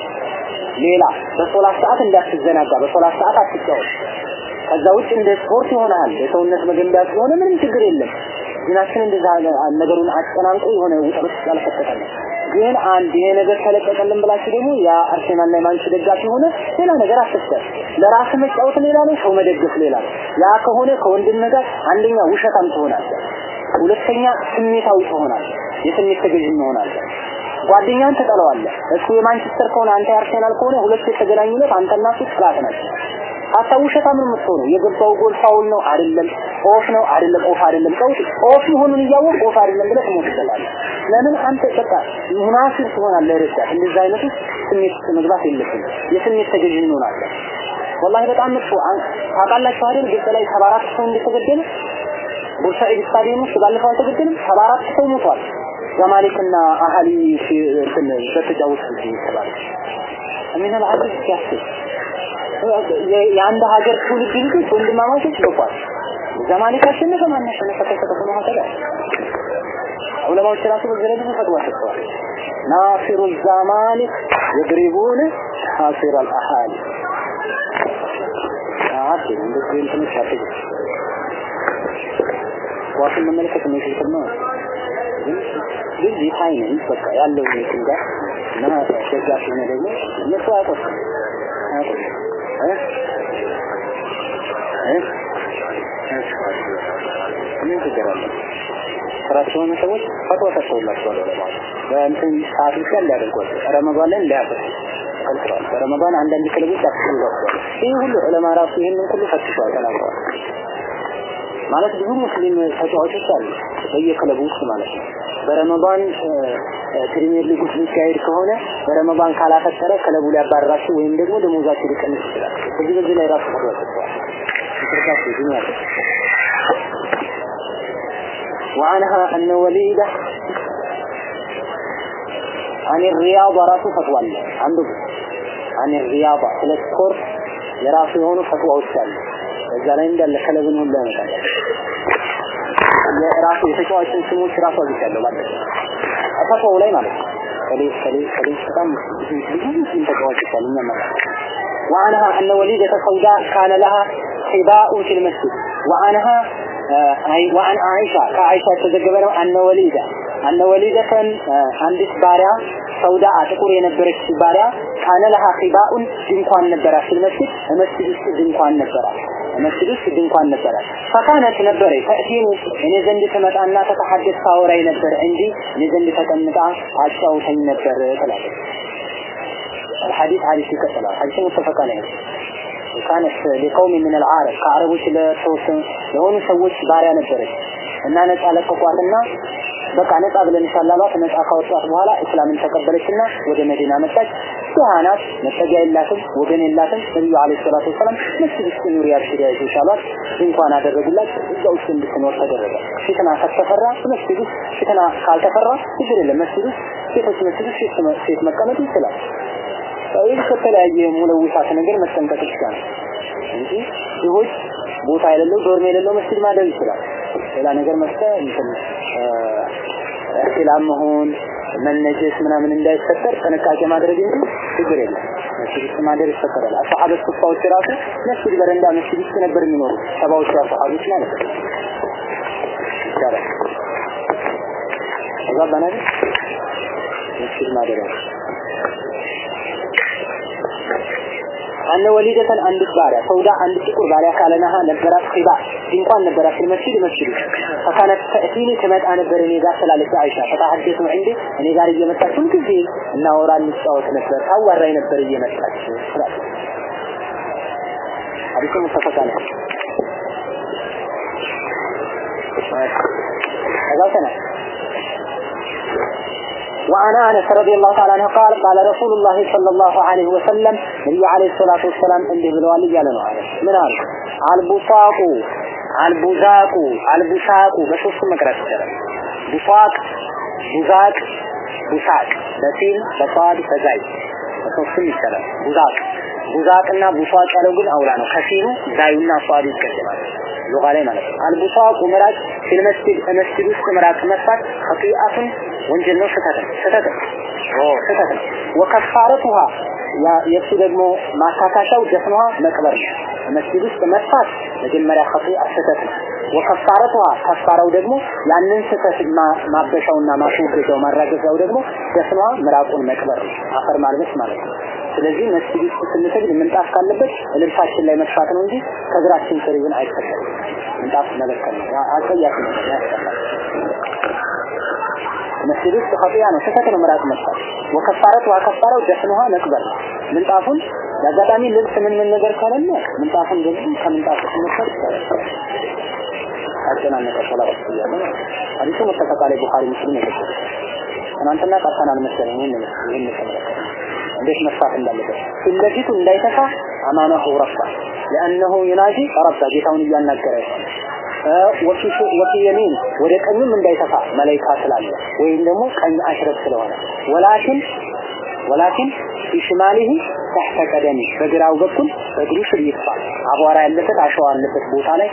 ሌላ በሶላት ሰዓት እንዳትዘናጋ፣ በሶላት ሰዓት አትጫወት። ከዛ ውጭ እንደ ስፖርት ይሆናል። የሰውነት መገንቢያ ስለሆነ ምንም ችግር የለም። ዲናችን እንደዛ ነገሩን አጨናንቆ የሆነ ውጥረት ውስጥ ግን አንድ ይሄ ነገር ተለቀቀልን ብላችሁ ደግሞ ያ አርሴናል ላይ ማንች ደጋፊ ሆነ ሌላ ነገር አትፍጠር። ለራስ መጫወት ሌላ ነው፣ ሰው መደገፍ ሌላ ያ ከሆነ ከወንድም ጋር አንደኛ ውሸታም ትሆናለህ፣ ሁለተኛ ስሜታዊ ትሆናለህ፣ የስሜት ተገዥ ትሆናለህ። ጓደኛን ትጠለዋለህ። እሱ የማንቸስተር ከሆነ አንተ የአርሴናል ከሆነ ሁለቱ የተገናኙ ዕለት አንተና እሱ ጠላት ናቸው። حتى ውሸታም ነው የምትሆነው። የገባው ጎል foul ነው አይደለም፣ off ነው አይደለም፣ off አይደለም። ቀውጥ off መሆኑን እያወቅህ off አይደለም ብለህ ትሞትበታለህ። ለምን አንተ በቃ منافق ትሆናለህ። ረዳት እንደዛ አይነቱ ስሜት መግባት የለብንም። የስሜት ተገዥ እንሆናለን። ወላሂ በጣም መጥፎ ታውቃላችሁ አይደል? ግብጽ ላይ ሰባ አራት ሰው እንደተገደለ ቡርሳዒድ ስታዲየም ውስጥ ባለፈው አልተገደለም? ሰባ አራት ሰው ሞቷል። ዘማሊክና አህሊ እንትን በተጫወቱ ጊዜ ይባላል። ምን አልዓጀብ ሲያስብ የአንድ ሀገር ትውልድ ልጆች ወንድማማቾች ገቧል። ዘማኒክ አሸነፈ ማን አሸነፈ ከሰጠ ሀከዛ ዑለማዎች ራሱ በዚህ ብዙ ሰጥተዋል ናሲሩ ዛማኒክ የድሪቡን ሐሲር አልአሃሊ አት እንደዚህ እንትኖች አትግ ዋሽን መመለከት የሚችል ነው። ግን ዲታይ ነኝ በቃ ያለው ጋር እና ደጋፊ ሆነ ደግሞ እነሱ እ ምን ችግር አለ ስራቸው የሆኑ ሰዎች ፈትዋ ሰጥተውላቸዋል በእንትን ሰዓት ብቻ ሊያደርጓል ረመዷን ላይ ሊያፈስ ከልክለዋል በረመዷን አንዳንድ ክለቦች ያስፈልጓቸዋል። ይህ ሁሉ ዑለማ ራሱ ይህንን ሁሉ ፈትሸዋል ተናግረዋል። ማለት ብዙ ሙስሊም ተጫዋቾች አሉ በየክለቡ ውስጥ ማለት ነው በረመዳን ፕሪሚየር ሊግ ውስጥ የሚካሄድ ከሆነ በረመዳን ካላፈጠረ ክለቡ ሊያባረራቸው ወይም ደግሞ ደሞዛቸው ሊቀንስ ይችላል በዚህ በዚህ ላይ ራሱ ፈትዋ ሰጥተዋል ምክርካቸው ዱንያ وعنها أن وليدة عن الرياضة راسو فتوى عنده عن الرياضة ስለ ስፖርት የራሱ የሆኑ ፈትዋዎች አሉ እዛ ላይ እንዳለ ከለብን ሁሉ ያመጣል የራሱ የተጫዋችን ስሞች ራሱ አዝቻለሁ ማለት ነው። وعنها أن وليدة سوداء كان لها حباء في المسجد. وعنها آه، وعن عائشة. كعائشة تذكر أن وليدة أن وليدة አንዲት ባሪያ ሰውዳ ጥቁር የነበረች ባሪያ ካነ ለሃ ኺባኡን ድንኳን ነበራት ፊል መስጂድ መስጂድ ውስጥ ድንኳን ነበራት መስጂድ ውስጥ ድንኳን ነበራት ፈካነት ነበረ ተእቲኒ እኔ ዘንድ ትመጣና ተተሐደስ ታወራይ ነበር እንጂ እኔ ዘንድ ተቀምጣ አጫውተኝ ነበር ትላለች الحديث حديث يكتلها حديث متفق عليه كانت لقوم من العرب ከአረቦች ለተወሰኑ ለሆኑ ሰዎች ባሪያ ነበረች እና ነፃ ለቀቋትና በቃ ነፃ ብለን ኢንሻአላህ ነፃ ካወጣት በኋላ እስላምን ተቀበለችና ወደ መዲና መጣች። ሱሃናት መጠጊያ የላትም ወገን የላትም። ነብዩ አለይሂ ሰላቱ ወሰለም መስጊድ ውስጥ ኑሪ ያብሽሪ ይሻሏት እንኳን አደረጉላት እዛ ውስጥ እንድትኖር ተደረገ። ፊትና ከተፈራ መስጊድ ውስጥ ፊትና ካልተፈራ ችግር የለም መስጊድ ውስጥ ሴቶች መስጊድ ውስጥ ሴት መቀመጥ ይችላል። ይህ ከተለያየ ሙለዊሳት ነገር መጠንቀቅ ይችላል እንጂ ድሆች ቦታ የሌለው ዶርም የሌለው መስጊድ ማደር ይችላል። ሌላ ነገር እንትን እክላም መሆን መነጀስ ምናምን እንዳይፈጠር ጥንቃቄ ማድረግ እንጂ ችግር የለም መስጊድ ውስጥ ማደር ይፈቀዳል አሰሐበት ሱፋዎች ራሱ መስጊድ በረንዳ መስጊድ ውስጥ ነበር የሚኖሩ ሰባዎቹ አሰሐቦች ማለት ነው ይቻላል ተግባባን መስጊድ ማደር አነ ወሊደተን አንድ ባሪያ ሰውዳ አንድ ጥቁር ባሪያ ካለናሃ ነበራት ኺባ ድንኳን ነበራት መስጊድ መስጊድ ፈካነት ተእቲኒ ትመጣ ነበር እኔ ጋር ስላለች አይሻ ፈታሐደቱ እንዴ እኔ ጋር እየመጣች ሁልጊዜ እናወራ እንጫወት ነበር ታዋራኝ ነበር እየመጣች ስላለች ሐዲሱ ሙተፈቅ ነው ተጋውተናል وعن انس رضي الله تعالى عنه قال قال رسول الله صلى الله عليه وسلم نبي عليه الصلاه والسلام እንዲህ ብለዋል እያለ ነው አለ ምን አለ አልቡሳቁ አልቡዛቁ አልቡሳቁ በሶስት መቅረት ይችላል ቡሳቅ ቡዛቅ ቡሳቅ በሲል በሷድ በዛይ በሶስትም ይቻላል ቡዛቅ ቡዛቅና ቡሳቅ ያለው ግን አውላ ነው። ከሲሉ ዛዩና ሷዱ ይቀደማል ሉጋ ላይ ማለት ነው። አልቡሳቁ ምራቅ ፊል መስጂድ ውስጥ ምራቅ መስፋት ኸጢአቱን ወንጀል ነው። ስህተት ስህተት ኦ ስህተት ወከፋረቱሃ ያ የሱ ደግሞ ማካካሻው ደፍኗ መቅበር ነው። መስጂድ ውስጥ መስፋት መጀመሪያ ኸጢአ ስህተት ነው። ወከፋረቱሃ ከፋራው ደግሞ ያንን ስህተት ማበሻውና ማስወገጃው ማራገፊያው ደግሞ ደፍኗ ምራቁን መቅበር ነው። አፈር ማልበስ ማለት ነው ስለዚህ መስጊድ ውስጥ ስንሰግድ ምንጣፍ ካለበት ልብሳችን ላይ መጥፋት ነው እንጂ ከእግራችን ስር ይሁን አይፈቀድም። ምንጣፍ መለከል ነው። አጸያፊ ነው፣ ያስጠላል። መስጊድ ውስጥ ኸጢያ ነው፣ ስህተት ነው ምራቅ መጥፋት። ወከፋረቱ ከፋራው ደፍንሃ መቅበር ነው። ምንጣፉን በአጋጣሚ ልብስ ምን ምን ነገር ካለለ ምንጣፉን ደግሞ ከምንጣፉ ስንፈር አጨናነቀ ሰላት እያለ ሐዲሱ ሙተፈቅ ቡኻሪ ሙስሊም የገቡት ትናንትና ቀርተናል መሰለኝ ይህን ይህን ተመለከተ እንዴት መስፋት እንዳለበት ፊትለፊቱ እንዳይተፋ አማማሁ ረፋ ለአነሁ ዩናጂ ረባ ጌታውን እያናገረ ወፊ ወፊ የሚን ወደ ቀኙም እንዳይተፋ መላይካ ስላለ ወይም ደግሞ ቀኝ አሽረፍ ስለሆነ ወላኪን ወላኪን ፊሽማሊሂ ተሕተ ቀደሚ በግራው በኩል በእግሩ ስር ይጥፋ። አቧራ ያለበት አሸዋ ያለበት ቦታ ላይ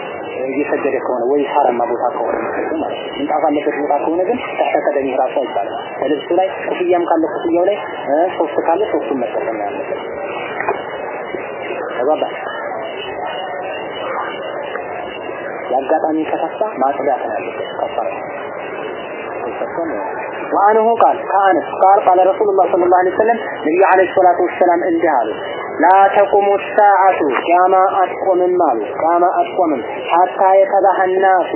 እየሰገደ ከሆነ ወይ ሳራማ ቦታ ከሆነ ማለት ምንጣፍ ያለበት ቦታ ከሆነ ግን ተሕተ ቀደሚ ራሱ አይባልም። በልብሱ ላይ ክፍያም ካለ ክፍያው ላይ ሶስት ካለ ሶስቱን መጠቀም ያለበት። ተባባ የአጋጣሚ ከተፋ ማጽዳት ነው ያለበት። ከፋራ وعنه قال كأنس قال قال رسول الله صلى الله عليه وسلم نبي عليه الصلاة والسلام انتهى لا تقوم الساعة كما أتقوم المال كما أتقوم حتى يتبه الناس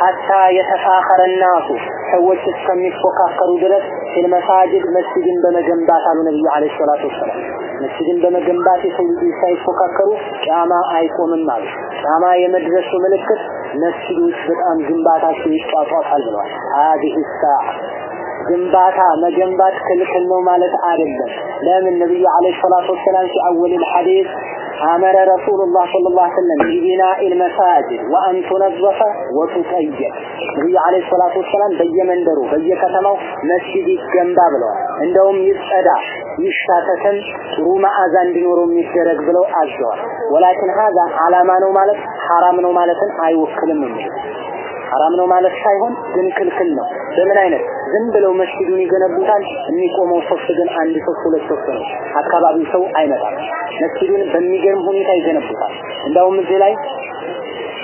حتى يتفاخر الناس ሰዎች እስከሚፎካከሩ ድረስ ፊልመሳጅድ መስጂድን በመገንባት አሉ ነብዩ አለይሂ ሰላቱ ወሰላም መስጂድን በመገንባት የሰው ልጆች ሳይፎካከሩ ቂያማ አይቆምም አሉ ቂያማ የመድረሱ ምልክት መስጂዶች በጣም ግንባታቸው ይጧጧፋል ብለዋል هذه الساعة ግንባታ መገንባት ክልክል ነው ማለት አይደለም ለምን ነብዩ አለይሂ ሰላቱ ወሰላም في اول الحديث أمر رسول الله صلى الله عليه وسلم ببناء المساجد وأن تنظف وتطيب ነብዩ አለይሂ ሰላቱ ወሰላም በየመንደሩ በየከተማው መስጊድ ይገንባ ብለዋል እንደውም ይጸዳ ይሻተተን ጥሩ መዓዛ እንዲኖረው የሚደረግ ብለው አዘዋል ወላኪን ሀዛ አላማ ነው ማለት ሐራም ነው ማለትን አይወክልም የሚሉት ሐራም ነው ማለት ሳይሆን ግን ክልክል ነው። በምን አይነት? ዝም ብለው መስጊዱን ይገነቡታል የሚቆመው ሶስት ግን አንድ ሶስት ሁለት ሶስት ነው። አካባቢው ሰው አይመጣም። መስጊዱን በሚገርም ሁኔታ ይገነቡታል። እንደውም እዚህ ላይ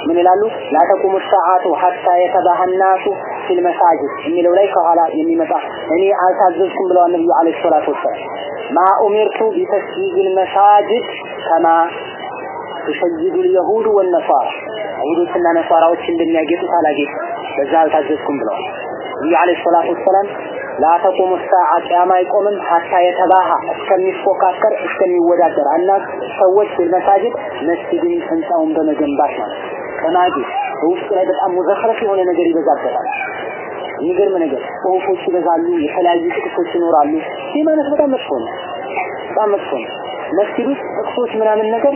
ምን ይላሉ? ላተቁሙ ሰዓቱ ሐታ የተባህ ናሱ ፊል መሳጅድ የሚለው ላይ ከኋላ የሚመጣ እኔ አልታዘዝኩም ብለዋል ነብዩ አለይሂ ሰላቱ ወሰላም። ማ ኡሚርቱ ቢተስጂድ መሳጅድ ከማ ቱሸይዱል የሁድ ወነሳራ አይሁዶችና ነሳራዎች እንደሚያጌጡት አላጌጡ በዛ አልታዘዝኩም ብለዋል። ነቢዩ ዓለይሂ ሰላቱ ወሰላም ላ ተቁሙ ሰዓ ቂያማ የተባሃ እስከሚፎካከር እስከሚወዳደር እና ሰዎች ፊልመሳጅድ መስጂድን ህንፃውን በመገንባት ማለት ከማጌጥ በውስጡ ላይ በጣም ሙዘክረክ የሆነ ነገር ይበዛበታል። የሚገርም ነገር ጽሁፎች ይበዛሉ የተለያዩ ጥቅሶች ይኖራሉ። ይህ ማለት በጣም መጥፎ ነው። በጣም መጥፎ ነው መስጊድ ውስጥ ጥቅሶች ምናምን ነገር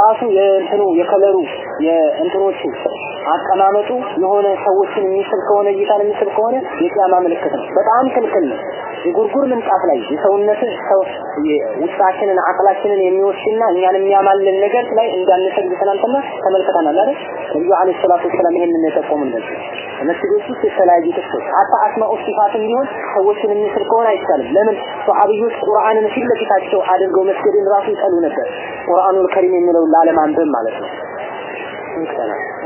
ራሱ የእንትኑ የከለሩ የእንትኖቹ አቀማመጡ የሆነ ሰዎችን የሚስል ከሆነ እይታን የሚስል ከሆነ የቂያማ ምልክት ነው። በጣም ክልክል ነው። የጉርጉር ምንጣፍ ላይ የሰውነት ሰው ውስጣችንን አቅላችንን የሚወስድና እኛን የሚያማልን ነገር ላይ እንዳንሰግድ ትናንትና ተመልክተናል አይደል? ነብዩ አለይሂ ሰላቱ ወሰላም ይሄንን የጠቆሙን መስጊዶች ውስጥ የተለያዩ ጥቅሶች አታ አስማኡ ሲፋትም ቢሆን ሰዎችን የሚስል ከሆነ አይቻልም። ለምን ሷሃቢዮች ቁርአንን ፊት ለፊታቸው አድርገው መስጊድን ራሱ ይጠሉ ነበር። ቁርአኑል ከሪም የሚለውን ላለማንበብ ማለት ነው።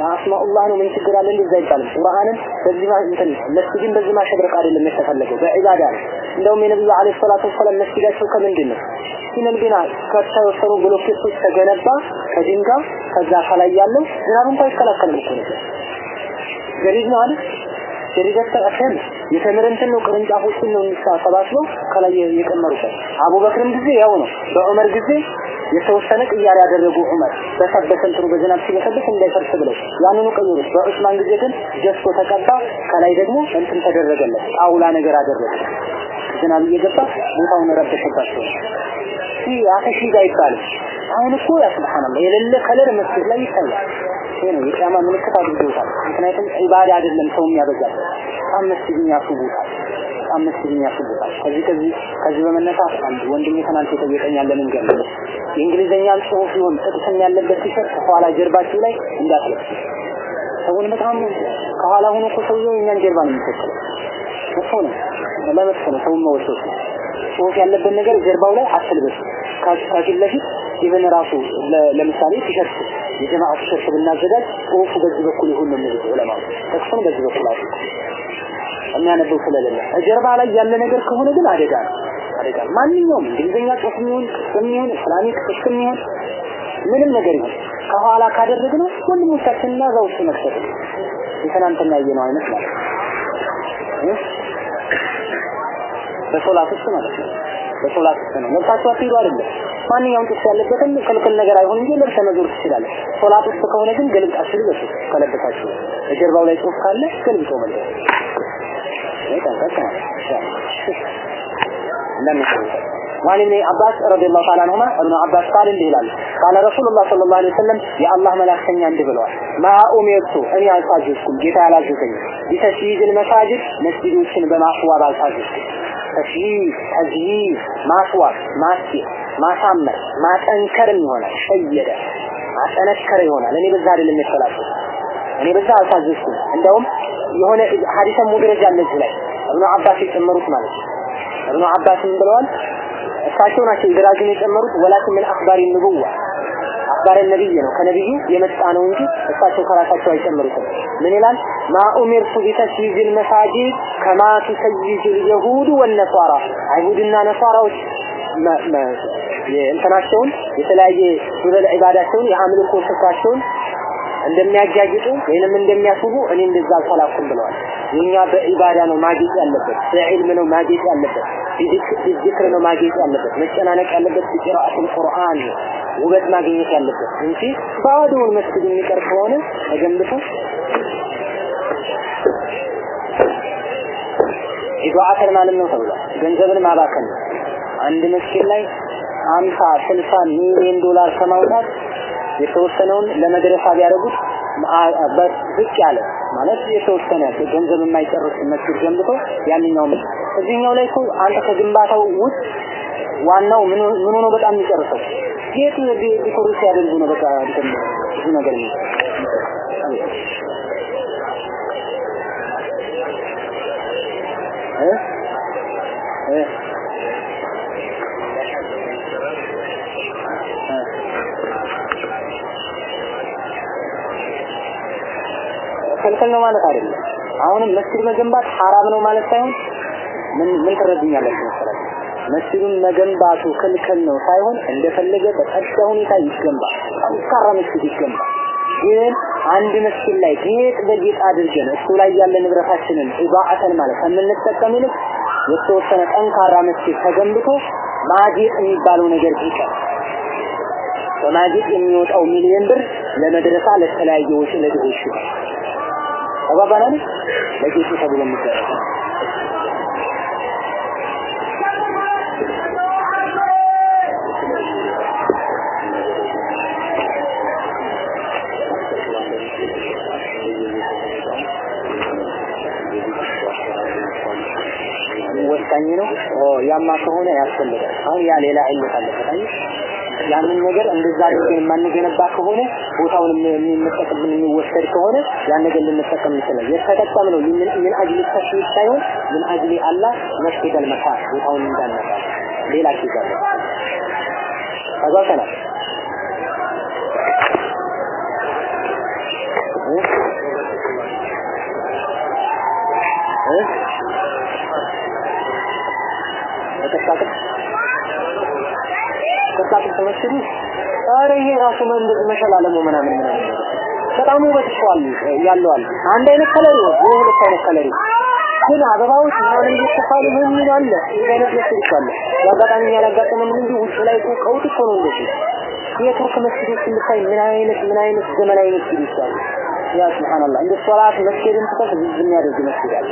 አስማኡላህ ነው ምን ችግር አለ እንደዛ አይባልም። ቁርአንን በዚህ እንትን መስጊድን በዚህ ማሸብረቅ አይደለም የተፈለገው በዒባዳ ነው። እንደውም የነብዩ አለይሂ ሰላቱ ወሰላም መስጊዳቸው ከምንድን ነው ሲነል ቢና ከተወሰኑ ብሎኬቶች ተገነባ ከድንጋይ ከዛ ከላይ ያለው ዝናብ እንኳን አይከላከልም እኮ ገሪድ ነው አይደል? ገሪድ አስተካከል የተምር ነው ቅርንጫፎችን ነው የሚሰባስበው ከላይ የቀመሩበት። አቡበክርም ጊዜ ያው ነው። በዑመር ጊዜ የተወሰነ ቅያሬ ያደረጉ ዑመር በሰበተ እንትኑ በዝናብ ሲበሰብስ እንዳይፈርስ ብለው ያንኑ ቀየሩት። በዑስማን ጊዜ ግን ጀስቶ ተቀባ፣ ከላይ ደግሞ እንትን ተደረገለት፣ ጣውላ ነገር አደረገ። ዝናብ እየገባ ቦታውን ረበሸባቸው። ይህ አተሽጋ አይባልም። አሁን እኮ ያ ሱብሃንአላህ የሌለ color መስጊድ ላይ ይታያል። ይሄ ነው የቂያማ ምልክት አድርገውታል። ምክንያቱም ዒባዳ አይደለም ሰው የሚያበዛበት በጣም መስጊድን ያስቡታል። በጣም መስጊድን ያስቡታል። ከዚህ ከዚህ ከዚህ በመነሳት አንድ ወንድም ትናንት የጠየቀኝ ያለ መንገድ ነው። የእንግሊዘኛም ጽሁፍ ይሁን ጥቅስም ያለበት ቲሸርት ከኋላ ጀርባችሁ ላይ እንዳትለብሱ። ሰውን በጣም ከኋላ ሆኖ እኮ ሰውየው የእኛን ጀርባ ነው የሚተክለው። መጥፎ ነው፣ ለመጥፎ ነው። ሰውን መወሰድ ጽሁፍ ያለበት ነገር ጀርባው ላይ አትልበሱ። ከፊት ለፊት even ራሱ ለምሳሌ ቲሸርት የጀማዓ ቲሸርት ብናዘጋጅ ጽሁፉ በዚህ በኩል ይሁን ነው የሚሉት በዚህ በኩል አድርጉ የሚያነበው ስለሌለ ጀርባ ላይ ያለ ነገር ከሆነ ግን አደጋ ነው። አደጋ ማንኛውም እንግሊዝኛ ጽሁፍ የሚሆን የሚሆን Islamic ጥቅስ የሚሆን ምንም ነገር ይሁን ከኋላ ካደረግነው ወንድሞቻችንና እዛ ውስጥ የትናንትና ያየነው አይነት ማለት ነው። በሶላት ውስጥ ማለት ነው። በሶላት ውስጥ ነው። ለብሳችሁ አትሄዱ አይደለም። ማንኛውም ጥቅስ ያለበትን ክልክል ነገር አይሆን እንጂ ለብሰ መዞር ትችላለህ። ሶላት ውስጥ ከሆነ ግን ገልብጣችሁ ልበሱ ከለበሳችሁ። በጀርባው ላይ ጽሁፍ ካለ ገልብጦ መልበስ ጠንቀቅ ለምን وعن ابن عباس رضي الله تعالى عنهما ابن عباس قال እንዲህ ይላል قال رسول الله صلى الله عليه وسلم የአላህ መላእክተኛ እንዲህ ብለዋል ማ ኡሚርቱ እኔ አልታዘዝኩም ጌታ ያላዘዘኝ ቢተስይድ المساجد መስጊዶችን በማስዋብ አልታዘዝኩም ተሽይፍ ተዝይፍ ማስዋብ ማስጌጥ ማሳመር ማጠንከርም ይሆናል ሸየደ አጠነከረ ይሆናል። እኔ በዛ አይደለም የተላኩት። እኔ በዛ አልታዘዝኩም። እንደውም የሆነ ሐዲሰ ሙድረጃ እነዚህ ላይ እብኑ አባስ የጨመሩት ማለት እብኑ አባስ ምን ብለዋል? እሳቸው ናቸው ኢድራጅን የጨመሩት ወላኪን ምን አክባሪ ንቡዋ አክባረ ነብይ ነው። ከነብዩ የመጣ ነው እንጂ እሳቸው ከራሳቸው አይጨምሩትም። ምን ይላል? ማ ኡሚርቱ ቢተስይዝል መሳጂድ ከማ ቱሰይዝል የሁድ ወነሷራ አይሁድና ነሷራዎች እንትናቸውን የተለያየ ዱበል ዒባዳቸውን የአምልኮ ስፍራቸውን እንደሚያጃጅጡ ወይንም እንደሚያስቡ እኔ እንደዛ አልተላኩም ብለዋል። የኛ በኢባዳ ነው ማጌጥ ያለበት፣ በዕልም ነው ማጌጥ ያለበት። ዚክር ነው ማጌጥ ያለበት፣ መጨናነቅ ያለበት በቂራአቱል ቁርአን ውበት ማግኘት ያለበት እንጂ ባዶውን መስጊድ የሚቀር ከሆነ ተገንብቶ ኢዱዓተል ማለት ነው ተብሏል። ገንዘብን ማባከን ነው። አንድ መስጊድ ላይ 50 60 ሚሊዮን ዶላር ከማውጣት የተወሰነውን ለመድረሳ ቢያደርጉት ዝቅ ያለ ማለት የተወሰነ ገንዘብ የማይጨርስ መስጊድ ገንብቶ ያንኛው እዚህኛው ላይ አንተ ከግንባታው ውስጥ ዋናው ምን ምን በጣም የሚጨርሰው ጌጥ ዲኮር ሲያደርጉ ነው። በቃ ብዙ ነገር ነው። እ እ ክልክል ነው ማለት አይደለም። አሁንም መስጊድ መገንባት ሐራም ነው ማለት ሳይሆን ምን ምን ትረዱኛላችሁ መሰላችሁ? መስጊዱን መገንባቱ ክልክል ነው ሳይሆን እንደፈለገ በጸዳ ሁኔታ ይገንባ፣ ጠንካራ መስጊድ ይገንባ። ግን አንድ መስጊድ ላይ ጌጥ በጌጥ አድርገን እሱ ላይ ያለ ንብረታችንን ኢባአተን ማለት ከምንጠቀም ይልቅ የተወሰነ ጠንካራ መስጊድ ተገንብቶ ማጌጥ የሚባለው ነገር ቢቀር በማጌጥ የሚወጣው ሚሊዮን ብር ለመድረሳ ለተለያየ ወጪ ለድሆች ይሆናል። ተባባናል ለጌጡ ተብሎ የሚደረግ ወሳኝ ነው። ያማ ከሆነ ያስፈልጋል። አሁን ያ ሌላ ዒለት አለበት። አይ ያንን ነገር እንደዛ አድርገን የማንገነባ ከሆነ ቦታውን የሚመጠቅብን የሚወሰድ ከሆነ ያን ነገር ልንጠቀም እንችላለን። የተጠቀምነው ምን ምን አጅሊ ተሽዊት ሳይሆን ምን አጅሊ አላህ መስጊድ አልመካ ቦታውን እንዳነካ ሌላ ኪዛ ተጓተናል። እ ተከታተል ተመስሉ ኧረ ይሄ ራሱ እንደዚህ መሸላለሙ ምናምን ምናምን በጣም ውበት ያለው አለ። አንድ አይነት color ነው ወይ ሁለት አይነት color ግን አበባዎች ምናምን እየተፋሉ ምን ምን አለ? እኮ አለ ያጋጣሚ ያላጋጠመን እንጂ ውጭ ላይ ቀውጥ እኮ ነው እንደዚህ። የቱርክ መስጊዶች ልታይ ምን አይነት ምን አይነት ዘመናዊ መስጊዶች አሉ ያ ሱብሃንአላህ እንደ ሶላት መስጊድን ተከፍ ዝም ያደርግ መስጊድ አለ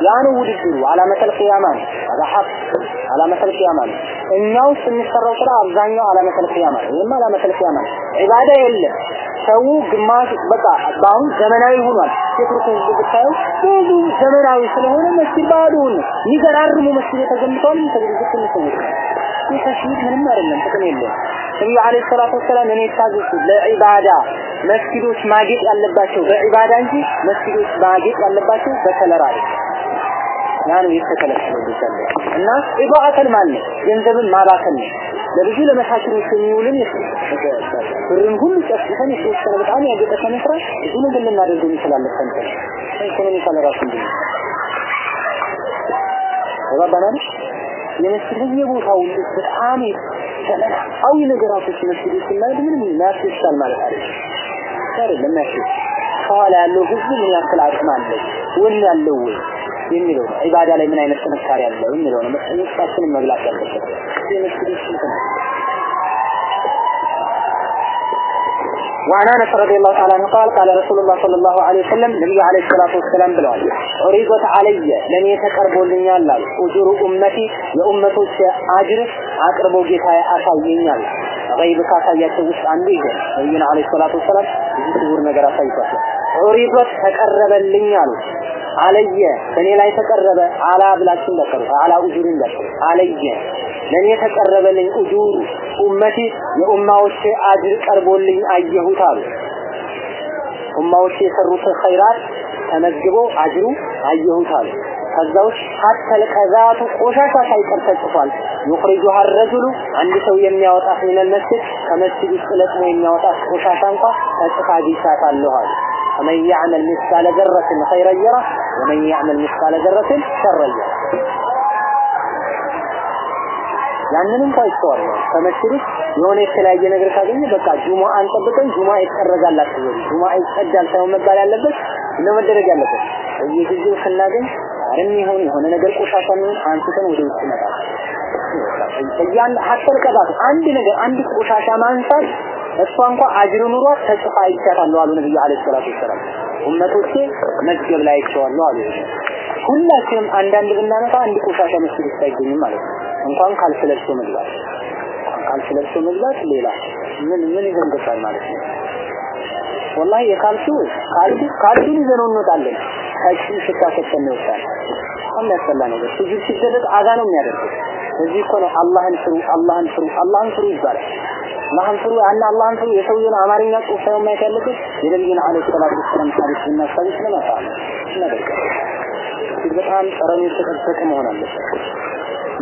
ያ ነው ውድድሩ አላመተል ቂያማ ነው አባሐት አላመተል ቂያማ ነው እኛ ውስጥ ስራ አብዛኛው አላመተል ቂያማ ነው ይሄማ አላመተል ቂያማ ነው ዒባዳ የለም። ሰው ግማሽ በቃ በአሁን ዘመናዊ ሆኗል። የቱርክ ህዝብ ብታየው ብዙ ዘመናዊ ስለሆነ መስጊድ ባዶውን የሚገራርሙ መስጊድ የተገንብተዋል የሚሰግዱት ሰዎች። ይህ ተሽሂድ ምንም አይደለም ጥቅም የለውም። ነቢዩ አለይሂ ሰላቱ ወሰላም እኔ የታዘዝኩ ለዒባዳ መስጊዶች ማጌጥ ያለባቸው በዒባዳ እንጂ መስጊዶች ማጌጥ ያለባቸው በከለር አይደለም ያ ነው የተከለከለው ይባላል እና ኢባአተል ማለት ገንዘብን ማባከን ነው። ለብዙ ለመሳኪኖች የሚውልን ብርን ሁሉ ጨፍተን የተወሰነ በጣም ያገጠ ከመስራ ብዙ ነገር ልናደርገው እንችላለን። ሰንተን ኢኮኖሚ ካለራሱ እንዴ? ተባባናል የመስጊድ በየቦታው በጣም ዘመናዊ ነገራቶች መስጊዶች ስናይ ምንም ያስደስታል ማለት አይደለም። አይደለም ያስደስታል ከኋላ ያለው ህዝብ ምን ያክል አቅም አለው? ወን ያለው ወይ የሚለው ነው ኢባዳ ላይ ምን አይነት ጥንካሬ አለው የሚለው ነው መስጊዶቻችንን መብላት ያለበት የመስጊዶች ስንት ነው وعن انس رضي الله تعالى عنه قال قال رسول الله صلى الله عليه وسلم نبي عليه الصلاه والسلام ብለዋል ዑሪዶት አለየ ለኔ ተቀርቦልኛል አሉ ኡጁሩ ኡመቲ የኡመቶች አጅር አቅርቦ ጌታ አሳየኛል ገይብ ካሳያቸው ውስጥ አንዱ ይሄ ነብዩና አለይሂ ሰላቱ ወሰላም ብዙ ስውር ነገር አሳይቷል ዑሪዶት ተቀረበልኝ አሉ አለየ። በእኔ ላይ ተቀረበ። አላ ብላችሁ እንዳትቀሩ አላ ኡጁር እንዳትቀሩ። አለየ። ለእኔ ተቀረበልኝ ኡጁር ኡመቲ የኡማዎቼ አጅር ቀርቦልኝ አየሁት አሉ። ኡማዎቼ የሰሩት ኸይራት ተመዝግቦ አጅሩ አየሁት አሉ። ከዛ ውስጥ ሀተ ልቀዛቱ ቆሻሻ ሳይቀር ተጽፏል። ዩኽሪጁሃ ረጁሉ አንድ ሰው የሚያወጣት መስጂድ ከመስጂድ ውስጥ ለቅሞ የሚያወጣት ቆሻሻ እንኳ ተጽፋ አግኝቻታለሁ አሉ فمن يعمل مثقال ذرة خيرا يره ومن يعمل مثقال ذرة شرا يره ያንንም እንኳ ይስተዋል ከመስጂድ ውስጥ የሆነ የተለያየ ነገር ካገኘ በቃ ጁሙአን ጠብቀን ጁሙአ ይጠረጋል አትበሉ ጁሙአ ይጸዳል ሳይሆን መባል ያለበት ነው መደረግ ያለበት በየጊዜው ስናገኝ አረም ይሁን የሆነ ነገር ቆሻሻ ምን አንስተን ወደ ውስጥ ይመጣል ያን ሀተል ቀባት አንድ ነገር አንድ ቆሻሻ ማንሳት እሷ እንኳ አጅር ኑሯት ተጽፋ አይቻታለሁ አሉ ነብዩ አለይሂ ሰላቱ ወሰላም። ኡመቶቼ መዝገብ ላይ አይቼዋለሁ አሉ። ሁላችንም አንዳንድ ብናነሳ አንድ ቆሻሻ መስጊድ ውስጥ ማለት ነው። እንኳን ካልስ መግባት ካልስ መግባት ሌላ ምን ምን ይዘን ማለት ነው? ወላሂ የካልሱ ካልሱ ካልሱን ይዘነው እንወጣለን። ታችን ሽታ ሰጥተን ይወጣል የሚያስጠላ ነገር። ስጁድ ሲደረግ አዛ ነው የሚያደርገው። እዚህ እኮ ነው አላህን ፍሩ አላህን ፍሩ አላህን ፍሩ ይባላል ማህን ፍሩ አና አላህን ፍሩ። የሰውየውን አማርኛ ጽሑፍ የማይፈልግ የነቢዩን አለይሂ ሰላቱ ወሰላም ታሪክ ስናስታውስ ለማሳለ ነገር በጣም ጠረኑ የተጠበቀ መሆን አለበት።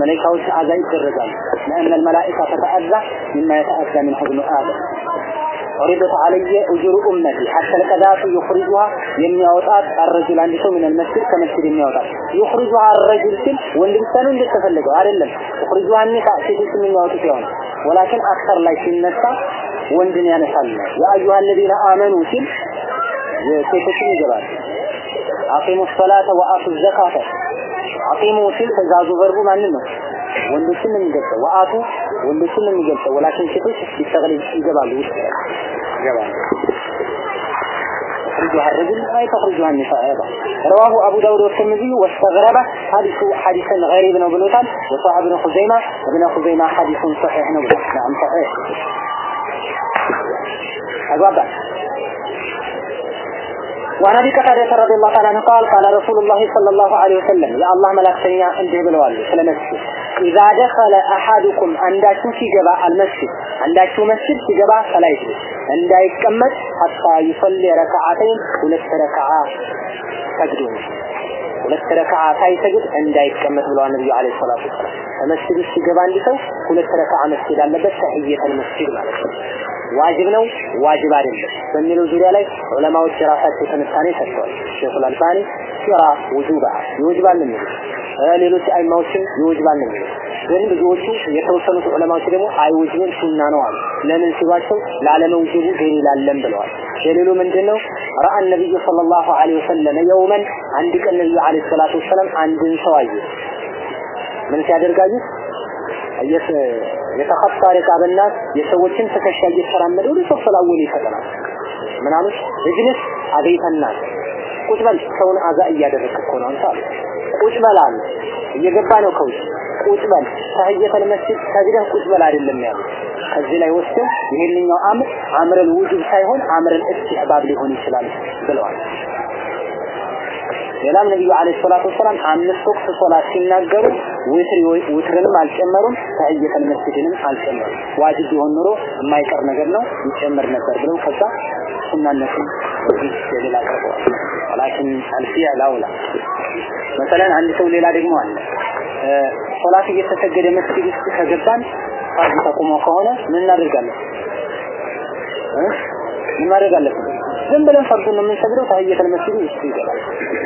መላእክቶች አዛ ይደረጋል ለአን الملائكه تتأذى مما يتأذى من حزن آدم عرضت علي أجور أمتي حتى القذاف يخرجها የሚያወጣት الرجل አንድ ሰው من المسجد ከመስጊድ የሚያወጣት يخرجها الرجل ሲል ወንድ ብቻ ነው እንደተፈለገው አይደለም يخرجها النساء ሴቶች የሚያወጡት ይሆን ولكن አክተር ላይ ሲነሳ ወንድን ያነሳል يا أيها الذين آمنوا ሲል ሴቶችን ይገባል አቂሙ الصلاة وآتوا الزكاة አቂሙ ሲል ትእዛዙ verቡ ማንን ነው ወንዶችን ነው የሚገልጸው ወአቱ ወንዶችን ነው የሚገልጸው ወላኪን ሴቶች ይተገል ይገባሉ ውስጥ ይገባሉ يخرجها الرجل أي تخرجها النساء أيضا رواه أبو داود والترمذي واستغرب حديث حديثا غريب وبلوتان وصاحب ابن خزيمة ابن خزيمة حديث صحيح نبل نعم صحيح أجواب وعن ابي قتاده رضي الله تعالى عنه قال قال رسول الله صلى الله عليه وسلم يا الله ملائكتنيا እንዲህ ብለዋል ስለ መስጊድ اذا دخل احدكم አንዳችሁ ሲገባ المسجد አንዳችሁ መስጊድ ሲገባ ሰላይ እንዳይቀመጥ حتى يصلي ركعتين ሁለት ረከዓ ሰግዶ ሁለት ረከዓ ሳይሰግድ እንዳይቀመጥ ብለዋል ነብዩ አለይሂ ሰላቱ ወሰላም ውስጥ ሲገባ አንድ ሰው ሁለት ረከዓ መስጊድ አለበት ተህየተል መስጊድ ማለት ነው። ዋጅብ ነው? ዋጅብ አይደለም በሚለው ዙሪያ ላይ ዑለማዎች የራሳቸው ትንታኔ ሰጥተዋል። ሼኹል አልባኒ ሲራ ውጁባ ይወጅባል ነው የሚሉት። ሌሎች አይማዎችም ይወጅባል ነው የሚሉት። ግን ብዙዎቹ የተወሰኑት ዑለማዎች ደግሞ አይወጅብም ሱና ነው አሉ። ለምን ሲሏቸው ላለመውጀቡ ደሊል አለን ብለዋል። ደሊሉ ምንድነው? ረአ ነብዩ ሰለላሁ ዐለይሂ ወሰለም የውመን አንድ ቀን ነብዩ ዐለይሂ ሰላቱ ወሰለም አንድን ሰው አየ ምን ሲያደርጋዩት የተኸፋ ሪቃበ الناس የሰዎችን ትከሻ እየተራመደ ወደ ሶፍ ላወል ይፈጠራል ምን አሉት እጅልስ አቤተና ቁጭ በል ሰውን አዛ እያደረግክ እኮ ነው አንተ አሉ ቁጭ በል አሉ እየገባ ነው ከውጭ ቁጭ በል ተህየተል መስጂድ ሰግደህ ቁጭ በል አይደለም ያሉት ከዚህ ላይ ወስደው ይሄንኛው አምር አምረል ውጁብ ሳይሆን አምረል ኢስቲህባብ ሊሆን ይችላል ብለዋል ሌላም ነብዩ አለይሂ ሰላቱ ወሰለም አምስት ወቅት ሶላት ሲናገሩ ዊትሪ ዊትርንም አልጨመሩም ተህየተል መስጂድንም አልጨመሩም። ዋጅብ ቢሆን ኑሮ የማይቀር ነገር ነው ይጨመር ነበር ብለው ከዛ ሱናነቱን እዚህ የሌላ ወላኪን አልፊያ ላውላ መሰለን አንድ ሰው ሌላ ደግሞ አለ ሶላት እየተሰገደ መስጊድ ውስጥ ከገባን ፋጅ ተቆሞ ከሆነ ምን እናደርጋለን? ምን ማድረግ አለብን? ዝም ብለን ፈርዱን ነው የምንሰግደው ተህየተል ውስጥ ይገባል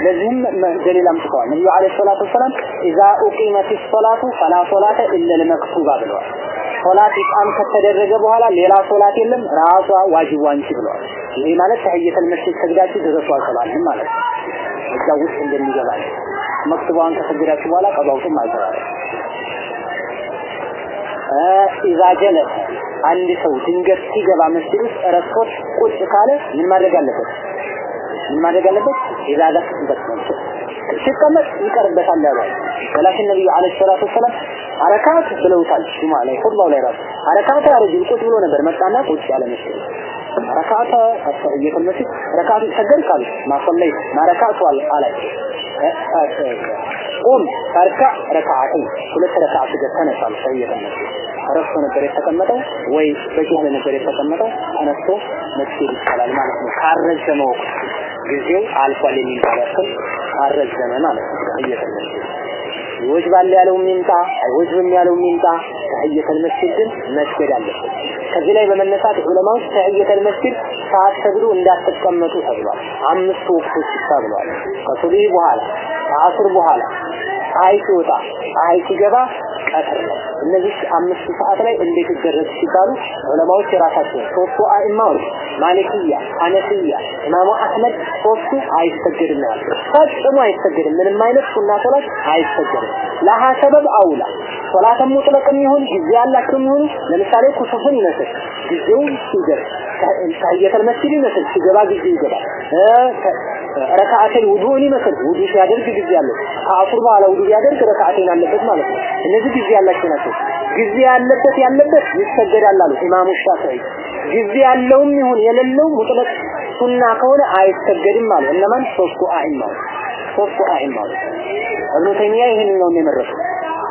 ለዚህም ደሊል አምጥተዋል። ነብዩ አለይሂ ሰላቱ ወሰላም ኢዛ ኡቂመት ሶላቱ ፈላ ሶላተ ኢላ ለመክቱባ ብለዋል። ሶላት ኢቃም ከተደረገ በኋላ ሌላ ሶላት የለም ራሷ ዋጅብ ዋንቺ ብለዋል። ይሄ ማለት ተህየተል መስጊድ ሰግዳችሁ ድረሱ አልተባልንም ማለት ነው። እዛ ውስጥ እንደሚገባ መክቱባውን ከሰገዳችሁ በኋላ ቀባውትም አይተዋል ኢዛ አንድ ሰው ድንገት ሲገባ መስጊድ ውስጥ ረስቶት ቁጭ ካለ ምን ማድረግ አለበት? ምን ማድረግ አለበት? ኢዛ ደክበት ሲቀመጥ ይቀርበታል ያሉ ወላኪን ነብዩ አለይሂ ሰላቱ ወሰለም አረካት ብለውታል ጁማ ላይ ሁላው ላይ ራሱ አረካት ያረጅል ቁጭ ብሎ ነበር። መጣና ቁጭ ያለ መስጊድ ረካተ እየተመሰ ረካቱ ሰገድ ካሉ ማሰለይ ማረካቱ አላቸው ቁም ፈርካ ረካዓተኝ። ሁለት ረካዓ ስገድ ተነሳል ሰየተነሱ ረፍቶ ነበር የተቀመጠው ወይ በጅህል ነበር የተቀመጠው? ተነስቶ መስጊድ ይቻላል ማለት ነው። ካረዘመ ወቅት ጊዜው አልፏል የሚባል ያክል ካረዘመ ማለት ነው ይወጅባል ያለው ሚምጣ አይወጅብም ያለው ሚምጣ ተህየተል መስጊድ ግን መስገድ አለበት። ከዚህ ላይ በመነሳት ዑለማዎች ተህየተል መስጊድ ሳትሰግዱ እንዳትቀመጡ ተብሏል። አምስቱ ወቅቶች ተብሏል። ከሱብሂ በኋላ ከአስር በኋላ ፀሐይ ሲወጣ ፀሐይ ሲገባ ቀትር ነው እነዚህ አምስት ሰዓት ላይ እንዴት ይደረግ ሲባሉ ዑለማዎች የራሳቸው ሶስቱ አኢማዎች ማሊክያ ሐነፊያ ኢማሙ አህመድ ሶስቱ አይሰገድም ያሉ ፈጽሞ አይሰገድም። ምንም አይነት ሱና ሶላት አይሰገድም። ለሃ ሰበብ አውላ። ሶላተን ሙጥለቅም ይሁን ጊዜ ያላቸው ይሁን ለምሳሌ ኩሱፍን ይመስል ጊዜው ሲደርስ ታየተል መስጊድ ይመስል ሲገባ ጊዜ ይገባል ረካዓተል ውዱእን ይመስል። ውዱ ሲያደርግ ጊዜ አለው ከአሱር በኋላ ውዱ ቢያደርግ ረካዓቴን አለበት ማለት ነው። እነዚህ ጊዜ ያላቸው ናቸው። ጊዜ ያለበት ያለበት ይሰገዳል አሉ ኢማሙ ሻፊዒ። ጊዜ ያለውም ይሁን የሌለው ሙጥለቅ ሱና ከሆነ አይሰገድም አሉ። እነማን? ሶስቱ አኢማዎች ሶስቱ አኢማዎች እብኑ ተይሚያ ይህንን ነው የመረጡት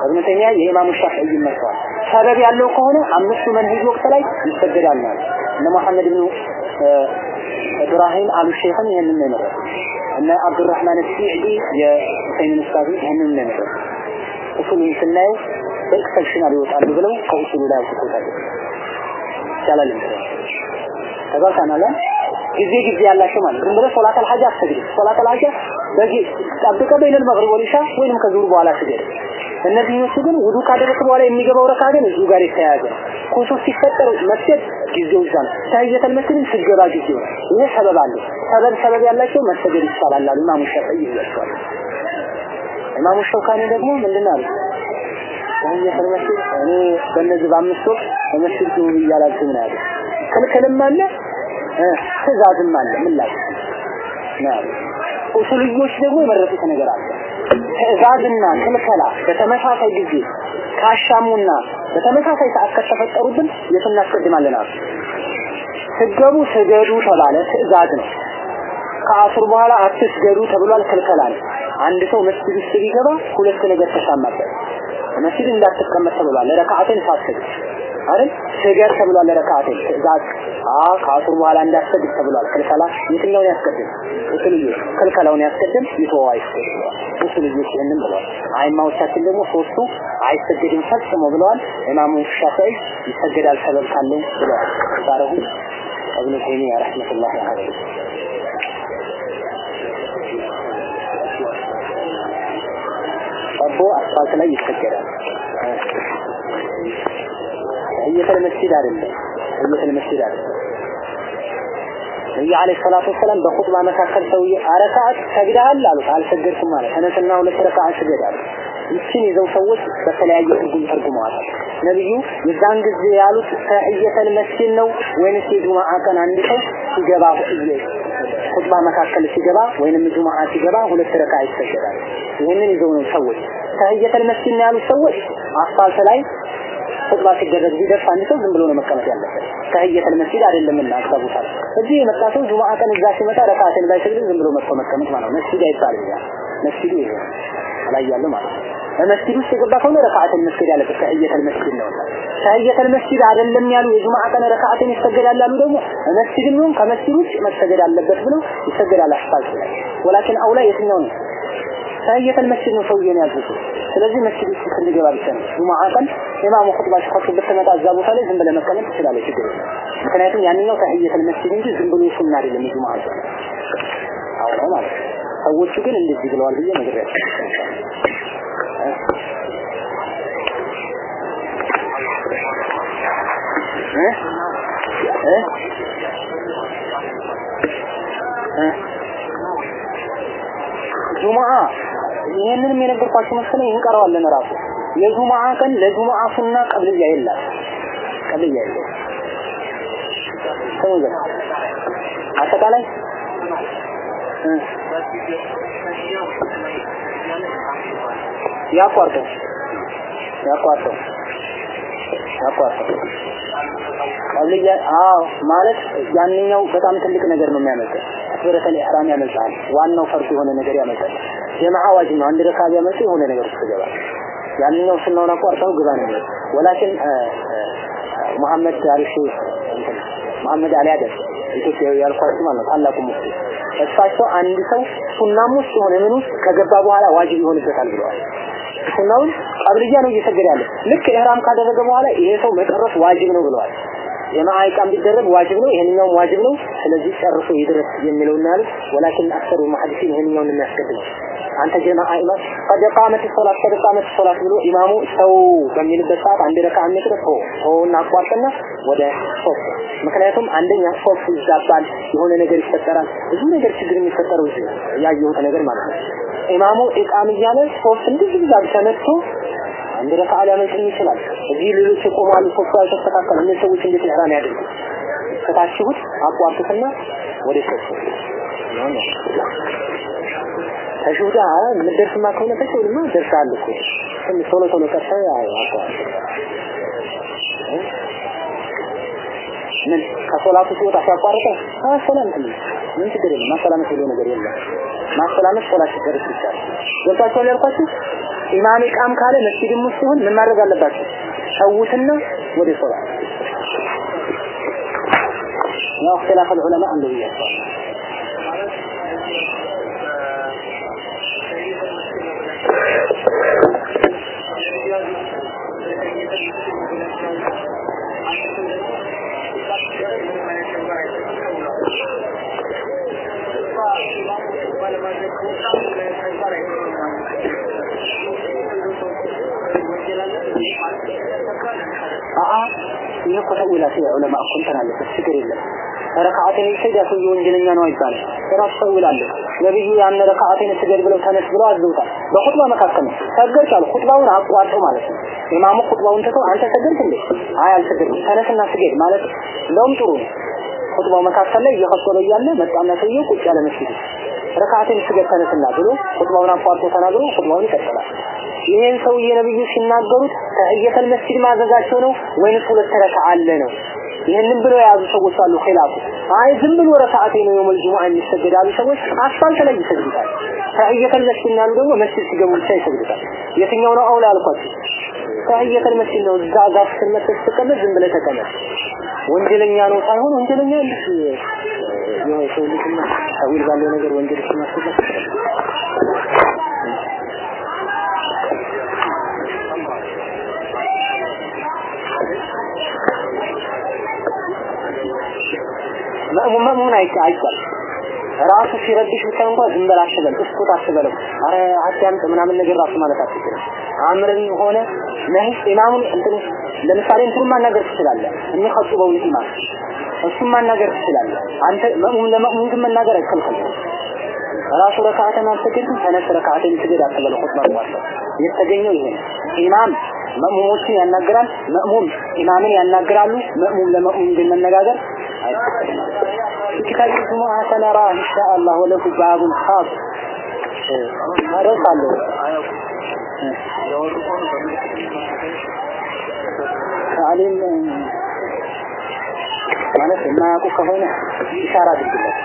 እብኑ ተይሚያ የኢማሙ ሻፊዒ ይመርጠዋል። ሰበብ ያለው ከሆነ አምስቱ መንሂጅ ወቅት ላይ ይሰገዳል ማለት እነ መሐመድ ብኑ ኢብራሂም አሉ ሼኽም ይህንን ነው የመረጡት እነ አብዱራህማን ሲዕዲ የሁሴን ስታዚ ይህንን ነው የመረጡት እሱሉን ስናየው በ exceptional ይወጣሉ ብለው ከኡሱሉ ላይ አውጥቶታል ይቻላል እንግዲህ ተባካናለ ጊዜ ጊዜ ያላቸው ማለት ዝም ብለህ ሶላት አልሐጃ አትሰግድ ሶላት አልሐጃ በጊዜ ጠብቀህ በይነል መግሪብ ወሊሻ ወይንም ከዙር በኋላ ስገድ እነዚህኞቹ ግን ውዱ ካደረክ በኋላ የሚገባው ረካ ግን እዚሁ ጋር የተያያዘ ኩሱፍ ሲፈጠር መስገድ ጊዜው እዛ ነው። መስጊድን ስገባ ጊዜው ነው። ይሄ ሰበብ አለ ሰበብ ሰበብ ያላቸው መሰገድ ይቻላል አሉ ኢማሙ ሸፊዒ ይላቸዋል ኢማሙ ሸውካኒ ደግሞ ምንድን አሉ መስጊድ እኔ በእነዚህ በአምስት ወቅት በመስጊድ ግቡ እያላችሁ ምን ያለ ክልክልም አለ ትእዛዝም አለ ምን ላይ ነው ኡሱልዮች ደግሞ የመረጡት ነገር አለ። ትእዛዝና ክልከላ በተመሳሳይ ጊዜ ካሻሙና በተመሳሳይ ሰዓት ከተፈጠሩብን የት እናስቀድማለን አሉ። ስገቡ ስገዱ ተባለ። ትእዛዝ ነው። ከአሱር በኋላ አትስገዱ ተብሏል። ክልከላ ነው። አንድ ሰው መስጊድ ውስጥ ቢገባ ሁለት ነገር ተሻማበት መስጊድ እንዳትቀመጥ ተብሏል። ረካዓትን ሳትሰግድ አይደል? ስገድ ተብሏል ረካዓት ትእዛዝ ከአሱር በኋላ እንዳሰግድ ተብሏል። ክልከላ የትኛውን ያስቀድም ኡሱልዩ ክልከላውን ያስቀድም ይተዋ አይስገድ ኡሱልዩ ይህንን ብለዋል አይማዎቻችን ደግሞ ሶስቱ አይሰገድም ፈጽሞ ብለዋል። ኢማሙ ሻፊዒ ይሰገዳል ሰበብ ካለው ብለዋል። ባረሁ እብኑ ተይሚያ ረህመቱላሂ ዐለይሂ ጠቦ አስፋልት ላይ ይሰገዳል። ተህየተል መስጂድ አይደለም። ተህየተል መስጂድ አይደለም። ነብዩ አለይሂ ሰላቱ ወሰላም በኹጥባ መካከል ሰውዬ አረካዓት ሰግደሃል አሉት። አልሰገድኩም ማለት ተነስና ሁለት ረካዓት ስገድ አሉት ይችን ይዘው ሰዎች በተለያየ ትርጉም ተርጉመዋል። ነብዩ የዛን ጊዜ ያሉት ተህየተል መስጂድ ነው ወይንስ የጁማዓ ቀን አንድ ሰው ሲገባ ኹጥባ መካከል ሲገባ ወይንም ጁማዓ ሲገባ ሁለት ረካ ይሰገዳል? ይህንን ይዘው ነው ሰዎች ተህየተል መስጂድ ያሉት ሰዎች አስፋልት ላይ ኹጥባ ሲደረግ ቢደርስ አንድ ሰው ዝም ብሎ ነው መቀመጥ ያለበት ተህየተል መስጂድ አይደለምና አስባቡታል እዚህ የመጣ ሰው ጁማዓ ቀን እዛ ሲመጣ ረካዓትን ባይሰግድ ዝም ብሎ መጥቶ መቀመጥ ማለት ነው መስጂድ አይባልም ያ መስጂዱ ይሄ ላይ ያለው ማለት ነው በመስጂድ ውስጥ የገባ ከሆነ ረካዓትን መስገድ ያለበት ተህየተል መስጂድ ነው ተህየተል መስጂድ አይደለም ያሉ የጁማዓ ቀን ረካዓትን ይሰገዳል ያሉ ደግሞ መስጂድም ይሁን ከመስጂድ ውጭ መሰገድ አለበት ብለው ይሰገዳል አስፋልት ላይ ወላኪን አውላ የትኛው ነው ተህየተል መስጂድ ነው ሰውዬን ያዘዙ ስለዚህ መስጂድ ውስጥ ስንገባ ብቻ ነው። ጁማዓ ቀን ኢማሙ ኹጥባ ሲኸጥብ ብትመጣ እዛ ቦታ ላይ ዝም ብለህ መቀመጥ ትችላለህ። ችግር የለም ምክንያቱም ያንኛው ተህየተል መስጂድ እንጂ ዝም ብሎ ሱና አይደለም የጁማዓ ቀን አዎ ማለት ሰዎቹ ግን እንደዚህ ብለዋል ብዬ ነግሬያቸው ጁሙዓ ይሄንንም የነገርኳችሁ መሰለኝ እንቀረዋለን ራሱ። የጁሙዓ ቀን ለጁሙዓ ሱና ቀብልያ የላት ቀብልያ የላት ሰው አጠቃላይ? ያቋርጠው ያቋርጠው ያቋርጠው ቀብልያ አዎ ማለት ያንኛው በጣም ትልቅ ነገር ነው የሚያመጣው ተክቢረተል ኢህራም ያመጣል ዋናው ፈርድ የሆነ ነገር ያመጣል ጀማዓ ዋጅብ ነው። አንድ ረካ ቢያመጡ የሆነ ነገር ውስጥ ገባ ያንኛው ስናውን አቋርጠው ግባ ነው ወላኪን መሐመድ አሪፍ መሐመድ አሊ አደም ኢትዮጵያዊ ያልኳችሁ ማለት ታላቁ ሙፍቲ እሳቸው አንድ ሰው ሱናም ውስጥ ሆነ ምን ውስጥ ከገባ በኋላ ዋጅብ ይሆንበታል ብለዋል። ሱናውን ቀብልያ ነው እየሰገደ ያለ ልክ ኢህራም ካደረገ በኋላ ይሄ ሰው መጨረስ ዋጅብ ነው ብለዋል። የማዓ ኢቃም ቢደረግ ዋጅብ ነው፣ ይሄንኛውም ዋጅብ ነው። ስለዚህ ጨርሶ ይድረስ የሚለው ነው ያሉት። ወላኪን አክሰሩ ሙሐዲሲን ይሄንኛውን የሚያስቀድመው አንተ ጀማዓ ኢማም ቀድ ቃመት ሶላት ቀድ ቃመት ሶላት ብሎ ኢማሙ ሰው በሚልበት ሰዓት አንድ ረካ አንቅር ሆ ሆና አቋርጥና ወደ ሶስት ምክንያቱም አንደኛ ሶስት ይዛባል የሆነ ነገር ይፈጠራል ብዙ ነገር ችግር የሚፈጠረው እዚህ ያየሁት ነገር ማለት ነው ኢማሙ ኢቃም እያለ ሶስት እንደዚህ ብዛት ተነስቶ አንድ ረካ ሊያመልጥም ይችላል። እዚህ ሌሎች የቆማሉ ሶስቱ ያልተስተካከሉ እነዚህ ሰዎች እንዴት ኢህራም ያደርጉ ከታችሁት አቋርጡትና ወደ ሶስት ተሹዳ ምድርስማ ከሆነ ተሹድማ ደርሳል እኮ? ትንሽ ቶሎ ቶሎ ቀርታ አቋርጥ ምን ከሶላቱ ሲወጣ ሲያቋርጠ? አሰላምት ምን ችግር የለም። ማሰላመት ነገር የለም። ማሰላመት ሶላት ሲጨርስ ይቻላል። ያልኳችሁ ኢማም ኢቃም ካለ መስጊድም ውስጥ ይሁን ምን ማድረግ አለባችሁ ሰውትና ወደ ሶላት ያው اختلاف العلماء አንዱ ብያቸዋል ይሄ እኮ ተዊላት የዑለማ እኮ እንትን አለበት ችግር የለም። ረካዓቴን ሰይዳ ሰው ወንጀለኛ ነው አይባልም። ራሱ አለ ነብዩ ያን ረካዓቴን ስገድ ብለው ተነስ ብለው አዘውታል። በኹጥባ መካከል ነው። ኹጥባውን አቋርጠው ማለት ነው። ኢማሙ ኹጥባውን ትተው አንተ ሰገድክ እንዴ? አይ አልሰገድኩም ተነስና ስገድ ማለት እንደውም ጥሩ ነው። ኹጥባው መካከል ላይ እየኸጠበ እያለ መጣና ሰውየው ቁጭ ያለ መስጊድ ረካዓቴን ስገድ ተነስና ብሎ ኹጥባውን አቋርጦ ተናግሮ ኹጥባውን ይቀጥላል ይሄን ሰውዬ ነብዩ ሲናገሩት ተህየተል መስጊድ ማዘዛቸው ነው ወይንስ ሁለት ረካ አለ ነው? ይህንን ብለው የያዙ ሰዎች አሉ ኺላፉ። አይ ዝም ብሎ ረካዓቴ ነው የውመል ጁሙዓ የሚሰገድ ያሉ ሰዎች አስፋልት ላይ ይሰግዱታል። ተህየተል መስጊድ ያሉ ደግሞ መስጊድ ሲገቡ ብቻ ይሰግዱታል። የትኛው ነው አውላ አልኳችሁ ተህየተል መስጊድ ነው። እዛ ጋር ስትመሰል ስትቀመጥ ዝም ብለህ ተቀመጥ። ወንጀለኛ ነው ሳይሆን ወንጀለኛ እንዴት የሆነ ሰው ልጅና ተዊል ባለው ነገር ወንጀል ሲመስልበት መእሙም መእሙን አይቻል ራሱ ሲረብሽ ብቻ እንኳን ዝም በል አትበል እስኩት አትበለው አረ አትያምጥ ምናምን ነገር ራሱ ማለት አትችልም አምርን ሆነ ነህ ኢማሙን እንትን ለምሳሌ እንትን ማናገር ትችላለህ የሚኸጥበውን ኢማም እሱን ማናገር ትችላለህ አንተ መእሙም ለመእሙም ግን መናገር አይከልከልም ራሱ ረካዓተን አልሰገድም ተነስ ረካዓተን ስገድ አትበለው ኹጥባ ዋለው የተገኘው ይሄ ኢማም መእሙሞችን ያናግራል መእሙም ኢማምን ያናግራሉ መእሙም ለመእሙም ግን መነጋገር كتاب الجمعة سنراه إن شاء الله وله باب خاص رسالة تعليم ማለት የማያውቁ ከሆነ ኢሻራ አድርግለት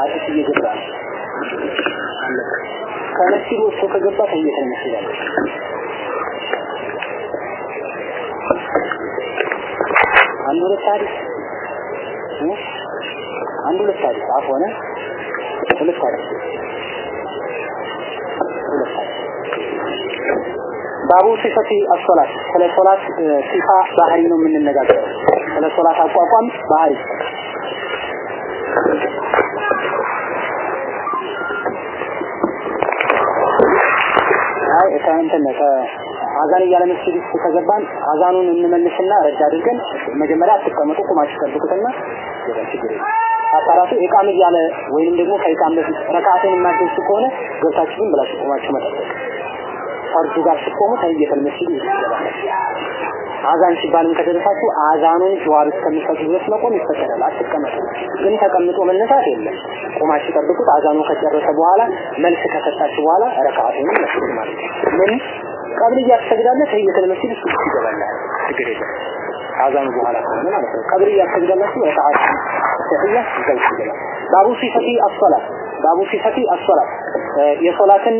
አዲስ እየገባ ከመስጊድ ወጥቶ ከገባ ተየተ ይችላል አንድ ሁለት ታሪክ። አንድ ሁለት ሁለት ባቡ ሲፈቲ አሶላት ስለ ሶላት ሲፋ ባህሪ ነው የምንነጋገረው ስለ ሶላት አቋቋም ባህሪ ከእንትን አዛን እያለ መስጊድ ውስጥ ከገባን አዛኑን እንመልስና ረድ አድርገን መጀመሪያ አትቀመጡ ቁማችሁ ጠብቁትና ችግር አጣራቱ ኢቃም እያለ ወይንም ደግሞ ከኢቃም በፊት ረካዓትን የማትደርሱ ከሆነ ገብታችሁ ብላችሁ ቁማችሁ መጠበቅ ፈርዱ ጋር ስትቆሙ ተህየተል መስጊድ አዛን ሲባልም ከደረሳችሁ አዛኑን ጀዋብ እስከሚሰጡ ድረስ መቆም ይፈቀዳል። አትቀመጡ። ግን ተቀምጦ መነሳት የለም። ቆማችሁ ጠብቁት። አዛኑ ከጨረሰ በኋላ መልስ ከሰጣችሁ በኋላ ረካዓቱን መስጊድ ማለት ነው። ምን ቀብልያ ትሰግዳለህ? ተህየተል መስጊድ እሱ ይገባላል። ችግር የለም። በኋላ ከሆነ ማለት ነው። ቀብልያ ትሰግዳላችሁ። ረካዓት ተህያ ይገባል። ባቡ ሲፈቲ አሶላት ባቡ ሲፈቲ አሶላት የሶላትን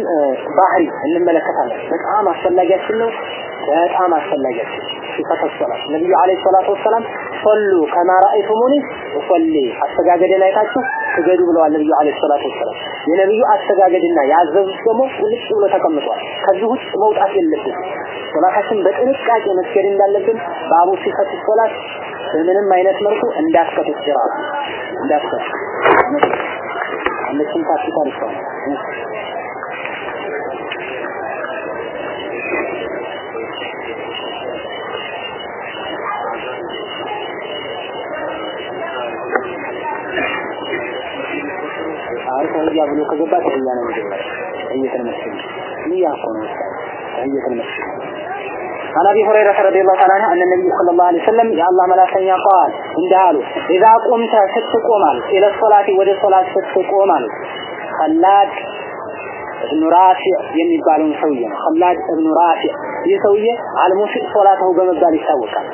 ባህሪ እንመለከታለን። በጣም አስፈላጊያችን ነው። በጣም አስፈላጊያችን ሲፈት ሶላት ነብዩ አለይሂ ሰላቱ ወሰላም ሶሉ ከማ ረአይቱሙኒ ኡሰሊ አስተጋገደን አይታችሁ ስገዱ ብለዋል ነብዩ አለይሂ ሰላቱ ወሰላም። የነብዩ አስተጋገድና ያዘዙት ደግሞ ቁልጭ ብሎ ተቀምጧል። ከዚህ ውስጥ መውጣት የለብን። ሶላታችን በጥንቃቄ መስገድ እንዳለብን ባቡ ሲፈት ሶላት በምንም አይነት መልኩ እንዳትከቱት ጅራራ እንዳትከቱ አለችን ካፒታል ይባላል። አይ ተህያ ብሎ ከገባ ተህያ ነው የሚጀምረው። ተህየተል መስጊድ ንያ እኮ ነው ተህየተል መስጊድ عن ابي هريره رضي الله تعالى عنه ان النبي صلى الله عليه وسلم يا الله ملائكه قال እንዳሉ اذا قمت ስትቆም አሉ الى الصلاه ወደ ሶላት ስትቆም አሉ خلاد ابن رافع የሚባለውን ሰውዬ ነው خلاد ابن رافع ይህ ሰውዬ አልሙሲእ ሶላተሁ በመባል ይታወቃል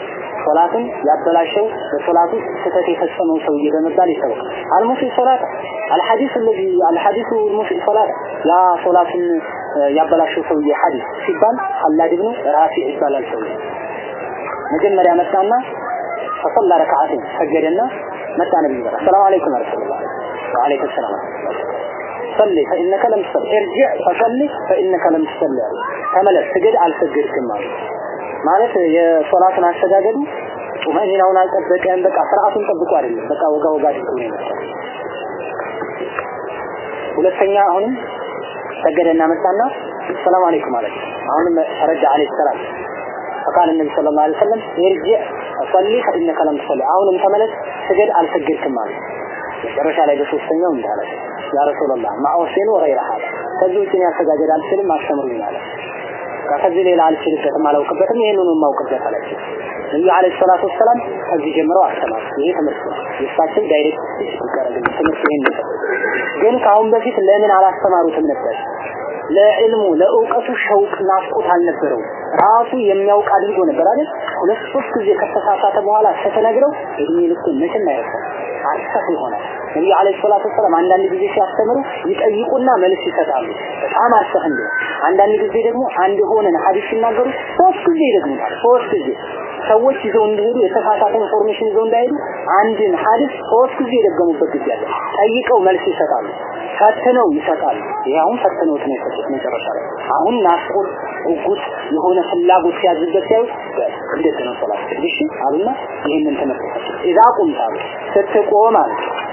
ሶላትን ያበላሸው በሶላቱ ስህተት የፈጸመው ሰውዬ በመባል ይታወቃል አልሙሲእ ሶላት الحديث الذي الحديث المسيء صلاة ያ ሶላትን ያበላሸው ሰውዬ ሐዲስ ሲባል ሐላድ ኢብኑ ራፊዕ ይባላል ሰውዬ መጀመሪያ መጣና ፈሰላ ረካዓትን ሰገደና መጣ ነብዩ ጋር ሰላም አለይኩም ረሱላህ ወአለይኩም ሰላም صلي فإنك لم تصلي ارجع فصلي فإنك لم تصلي ተመለስ ስገድ አልሰገድክም ማለት ማለት የሶላትን አስተጋገዱ ጡማኒናውን አልጠበቀም በቃ ስርዓቱን ጠብቆ አይደለም በቃ ወጋ ወጋ አድርጎ ነው የመጣው ሁለተኛ አሁንም ሰገደና መጣና ሰላም አለይኩም ማለት አሁንም ረጃ አለይሂ ሰላም فقال النبي صلى الله عليه وسلم ارجع صلي فانك لم تصلي አሁንም ተመለስ ስገድ አልሰገድክም ማለት መጨረሻ ላይ በሶስተኛው እንዳለ ያ ረሱላህ ማውሲን ወገይረ ሀላ ከዚህ ውጭ ያሰጋጀድ አልችልም አስተምሩኝ አለ ከዚህ ሌላ አልችልበትም አላውቅበትም ይሄንን የማውቅበት አላቸው። ነብዩ አለይሂ ሰላቱ ወሰላም ከዚህ ጀምረው አስተማሩ። ይሄ ትምህርት ነው። ዳይሬክት ይቀርብ ትምህርት ይሄን ነው። ግን ከአሁን በፊት ለምን አላስተማሩትም ነበር? ለዕልሙ ለእውቀቱ ሸውቅ ናፍቆት አልነበረው ራሱ የሚያውቅ አድርጎ ነበር አይደል? ሁለት ሶስት ጊዜ ከተሳሳተ በኋላ ከተነግረው እድሜ ልኩን መቼም አይረሳም አርሰህ ይሆናል። ነብዩ አለይሂ ሰላቱ ወሰላም አንዳንድ ጊዜ ሲያስተምሩ ይጠይቁና መልስ ይሰጣሉ። በጣም አርሰህ እንዲሆን አንዳንድ ጊዜ ደግሞ አንድ የሆነን ሐዲስ ሲናገሩ ሶስት ጊዜ ይደግሙታል። ሶስት ጊዜ ሰዎች ይዘው እንዲሄዱ የተሳሳተ information ይዘው እንዳይሄዱ አንድን ሐዲስ ሶስት ጊዜ የደገሙበት ጊዜ ጠይቀው መልስ ይሰጣሉ። ፈትነው ይሰጣሉ። ይሄውን ፈትነውት ነው መጨረሻ ላይ። አሁን ናፍቆት ጉጉት የሆነ ፍላጎት ሲያዝበት ሲያዩ እንዴት ነው ሶላት እሺ አሉና ይሄንን ትምህርት ኢዛ ቁምት ስትቆም አሉ።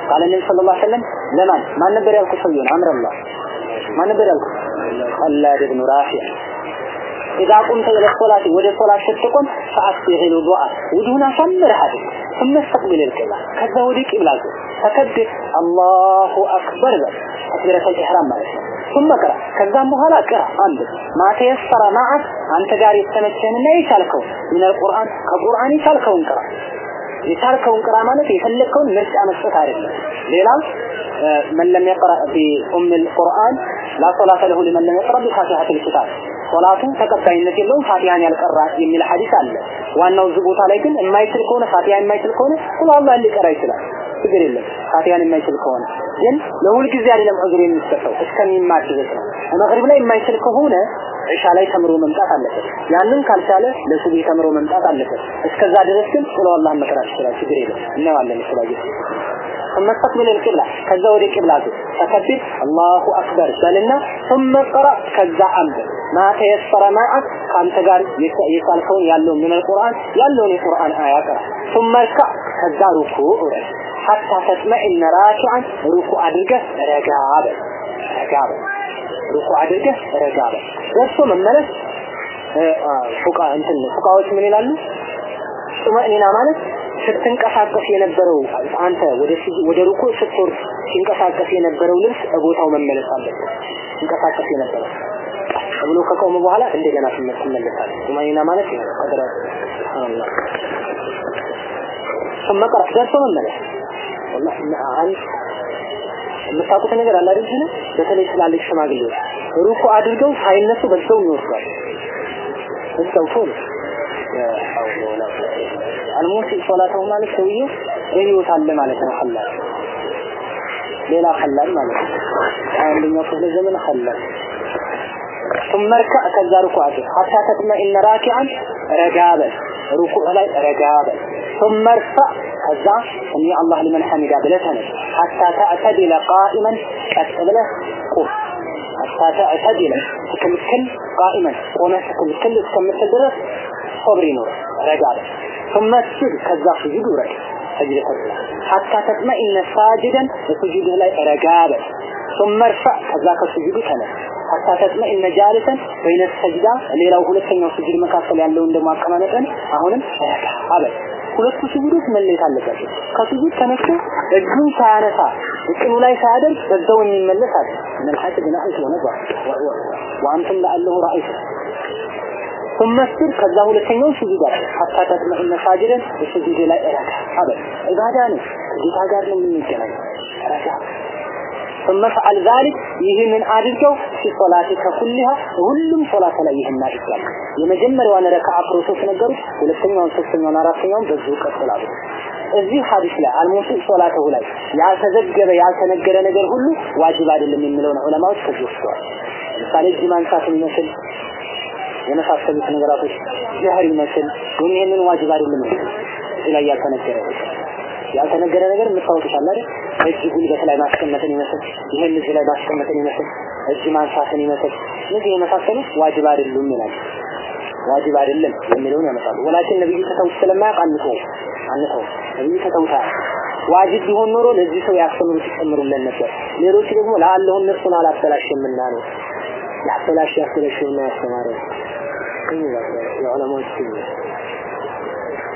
ቃለ ነብዩ ሰለላሁ ዐለይሂ ወሰለም ለማን? ማን ነበር ያልኩት ሰውዬውን? አምረላህ። ማን ነበር ያልኩት? ኸላድ ኢብኑ ራፊዕ إذا قمت إلى الصلاة ودى الصلاة ستقم فأصبح الوضوء ودهنا فمر هذه ثم استقبل الكلام كذا ودي قبلة فكبر الله أكبر أكبر تكبيرة الإحرام مالك ثم قرأ. كذا بحالا قرأ. عند ما تيسر معك. أنت قاري السنة الشهنة يشالكو من القرآن. كقرآن يشالكو انقرأ የቻልከውን ቅራ ማለት የፈለግከውን ምርጫ መስጠት አይደለም ሌላ من لم يقرأ بأم القرآن لا صلاة له لمن لم يقرأ بفاتحة الكتاب ሶላቱ ተቀባይነት የለውም ፋቲሃን ያልቀራ የሚል ሐዲስ አለ ዋናው እዚህ ቦታ ላይ ግን የማይችል ከሆነ ፋቲሃ የማይችል ከሆነ ቁል አላህ ሊቀራ ይችላል ችግር የለም ፋቲሃን የማይችል ከሆነ ግን ለሁል ጊዜ አይደለም ዑዝር የሚሰጠው እስከሚማር ድረስ ነው መግሪብ ላይ የማይችል ከሆነ ዒሻ ላይ ተምሮ መምጣት አለበት ያንን ካልቻለ ለሱብሂ ተምሮ መምጣት አለበት እስከዛ ድረስ ግን ቁል አላህ መቅራት ይችላል ችግር የለም እናየዋለን ስለዚህ ثم استقبل القبلة كذا ودي قبلة فكبر الله أكبر بلنا ثم قرأ كذا أمر ما تيسر معك كانت قال يسأل كون يالون من القرآن يالون القرآن آيات ثم اركع كذا ركوع حتى تطمئن راكعا ركوع أدرجة رجابة رجابة ركوع أدرجة رجابة ደርሶ መመለስ ፉቃ እንትን ፉቃዎች ምን ይላሉ ጡመእኒና ማለት ስትንቀሳቀስ የነበረው አንተ ወደ ወደ ሩኩ ስትወርድ ሲንቀሳቀስ የነበረው ልብስ ቦታው መመለስ አለበት ሲንቀሳቀስ የነበረው ብሎ ከቆመ በኋላ እንደገና ትመለሳለህ ጡመእኒና ማለት ይሄ ነው ሱብሃንአላህ ثم قرأ ደርሶ መመለስ والله አንድ የምታውቁት ነገር አለ አይደል? በተለይ ትላልቅ ሽማግሌዎች ሩኩ አድርገው ሳይነሱ በዛው ይወስዳሉ። በዛው ቶሎ አልሞሲ ሶላተው ማለት ሰውዬው በህይወት አለ ማለት ነው። ሐላል ሌላ ሐላል ማለት ነው። አንደኛው ክፍለ ዘመን ሐላል ثم اركع ከዛ ሩኩ አድርግ حتى تطمئن راكعا ረጋበል ሩኩዕ ላይ ረጋበል ثم ارفع ከዛ እኒ አላህ ሊመን ሐሚዳ ብለህ ተነስ حتى تعتدل قائما ቀጥ ብለህ ቁም حتى تعتدل ትክልክል قائما ቆመህ ትክልክል እስከምትል ድረስ ሶብር ይኖር ረጋ በል ثم اسجد ከዛ ስጁድ ውረድ ሰጅደ ተብላ حتى تطمئن ساجدا በስጁድ ላይ ረጋ በል ثم ارفع ከዛ ከስጁዱ ተነስ حتى تطمئن جالسا بين السجدة ሌላው ሁለተኛው ስጁድ መካከል ያለውን ደግሞ አቀማመጥን አሁንም ረጋ አበል ሁለቱ ስጁዶች መለየት አለባቸው። ከስጁድ ተነስቶ እጁን ሳያነሳ እቅኑ ላይ ሳያደርግ በዛው የሚመለስ አለ። ምን ሐጅ ግናህ ወነባ ወአንቱም ለአለሁ ራእይቱ ثم እስር ከዛ ሁለተኛው ስጁድ አለ ሐታ ተጥመኢነ ሳጅደን በስጁድ ላይ ረጋ አበል ኢባዳ ነው ጌታ ጋር ነው የምንገናኘው ረጋ ثم فعل ذلك ይህንን አድርገው في صلاتك كلها ሁሉም ሶላት ላይ ይህን አድርጋል የመጀመሪያውን ረካዓ ፕሮሰስ ነገሩት ሁለተኛውን ሶስተኛውን አራተኛውን በዚሁ ቀጥላሉ እዚህ ሐዲስ ላይ አልሙሲእ ሶላተሁ ላይ ያልተዘገበ ያልተነገረ ነገር ሁሉ ዋጅብ አይደለም የሚለውን ዑለማዎች ከዚህ ወስደዋል ለምሳሌ እጅ ማንሳት የሚመስል የመሳሰሉት ነገራቶች ጀህር ይመስል ግን ይህንን ዋጅብ አይደለም እዚህ ላይ ያልተነገረ ያልተነገረ ነገር የምታወቁሻል አይደል? እጅ ጉልበት ላይ ማስቀመጥን ይመስል ይሄን እዚህ ላይ ማስቀመጥን ይመስል እጅ ማንሳትን ይመስል እነዚህ የመሳሰሉት ዋጅብ አይደሉም ይላል። ዋጅብ አይደለም የሚለውን ያመጣሉ ወላኪን ነብዩ ተተውት ስለማያውቅ አንተው አንተው ነብዩ ተተውታ ዋጅብ ቢሆን ኖሮ ለዚህ ሰው ያስተምሩ ሲጨምሩለን ነበር። ሌሎች ደግሞ ለአለሁ እነርሱን አላበላሽምና ነው። ያበላሽ ያበላሽና ያስተማረ የዑለማዎች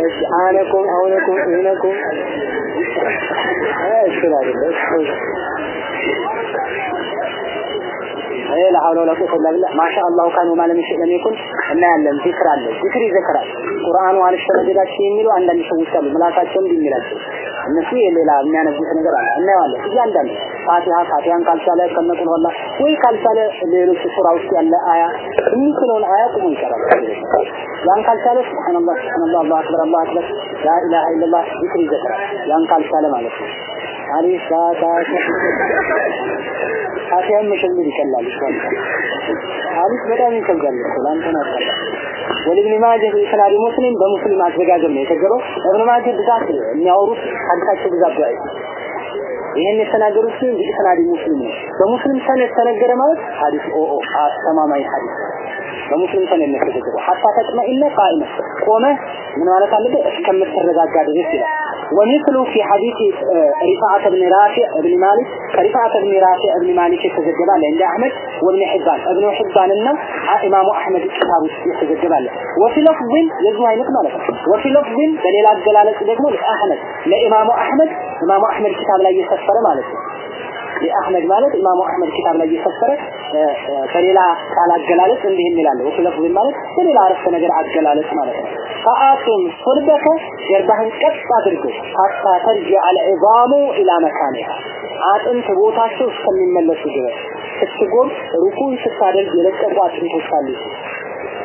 እሺ አነኩም አውነኩም ኢነኩም እሺ አይደለም እሺ ይሄ ወላ ቁወተ ኢላ ቢላህ ማሻአላሁ ካን ወማ ለም ይሽእ ለም ይኩን እናያለን ዚክር አለ ዚክር ይዘከራል ቁርአኑ አልሸመደዳቸው የሚሉ አንዳንድ ሰዎች አሉ ምላሳቸው እንዲህ የሚላቸው እነሱ የሌላ የሚያነቡት ነገር አለ። እናየዋለን። እያንዳንዱ ፋቲሃ ፋቲሃን ካልቻለ ከመቁል ወላ ወይ ካልቻለ ሌሎች ሱራ ውስጥ ያለ አያ የሚችለውን አያ ቁሙ ይቀራል። ያን ካልቻለ ሱብሃንአላህ ሱብሃንአላህ አላሁ አክበር አላሁ አክበር ላ ኢላላህ ዚክር ይዘከራል ያን ካልቻለ ማለት ነው አሊፍ ባታ ፋቲሃን መሸምድ ይቀላል ይችላል አሊፍ በጣም ይከብዳል እኮ ላንተ ነው ወለብን ማጀህ በኢስናድ ሙስሊም በሙስሊም አዘጋገብ ነው የተገበው እብን ማጀህ ብዛት የሚያወሩት ሐዲሳቸው ብዛት ነው ይሄን የተናገሩት ግን በኢስናድ ሙስሊም ነው። በሙስሊም ሰነድ ተነገረ ማለት ሐዲስ ኦ ኦ አስተማማኝ ሐዲስ ومسلم سنة المسجد حتى تتمئن قائمة قومة من وأنا تعلم اسكم السرقاء قادر يسيرا ومثل في حديث رفاعة ابن رافع ابن مالك رفاعة ابن رافع ابن مالك يسجد عند احمد وابن حبان ابن حبان انه امام احمد الكتاب يسجد جبال وفي لفظ يزوى عينك وفي لفظ دليل عبد الجلالة يقول احمد لامام احمد امام احمد الكتاب لا يسفر مالك ኢማሙ አህመድ ኪታብ ላይ የሰፈረ በሌላ ቃል አገላለጽ እንዲህ የሚላል ወፍ ለፍዝ ማለት በሌላ አረፍተ ነገር አገላለጽ ማለት ነው። ፈአቱም ሱልበከ ጀርባህን ቀጥ አድርጎ ሀታ ተርጂ አልዒዛሙ ኢላ መካኒሃ አጥንት ቦታቸው እስከሚመለሱ ድረስ ስትጎም ሩኩን ስታደርግ የለቀቁ አጥንቶች አሉ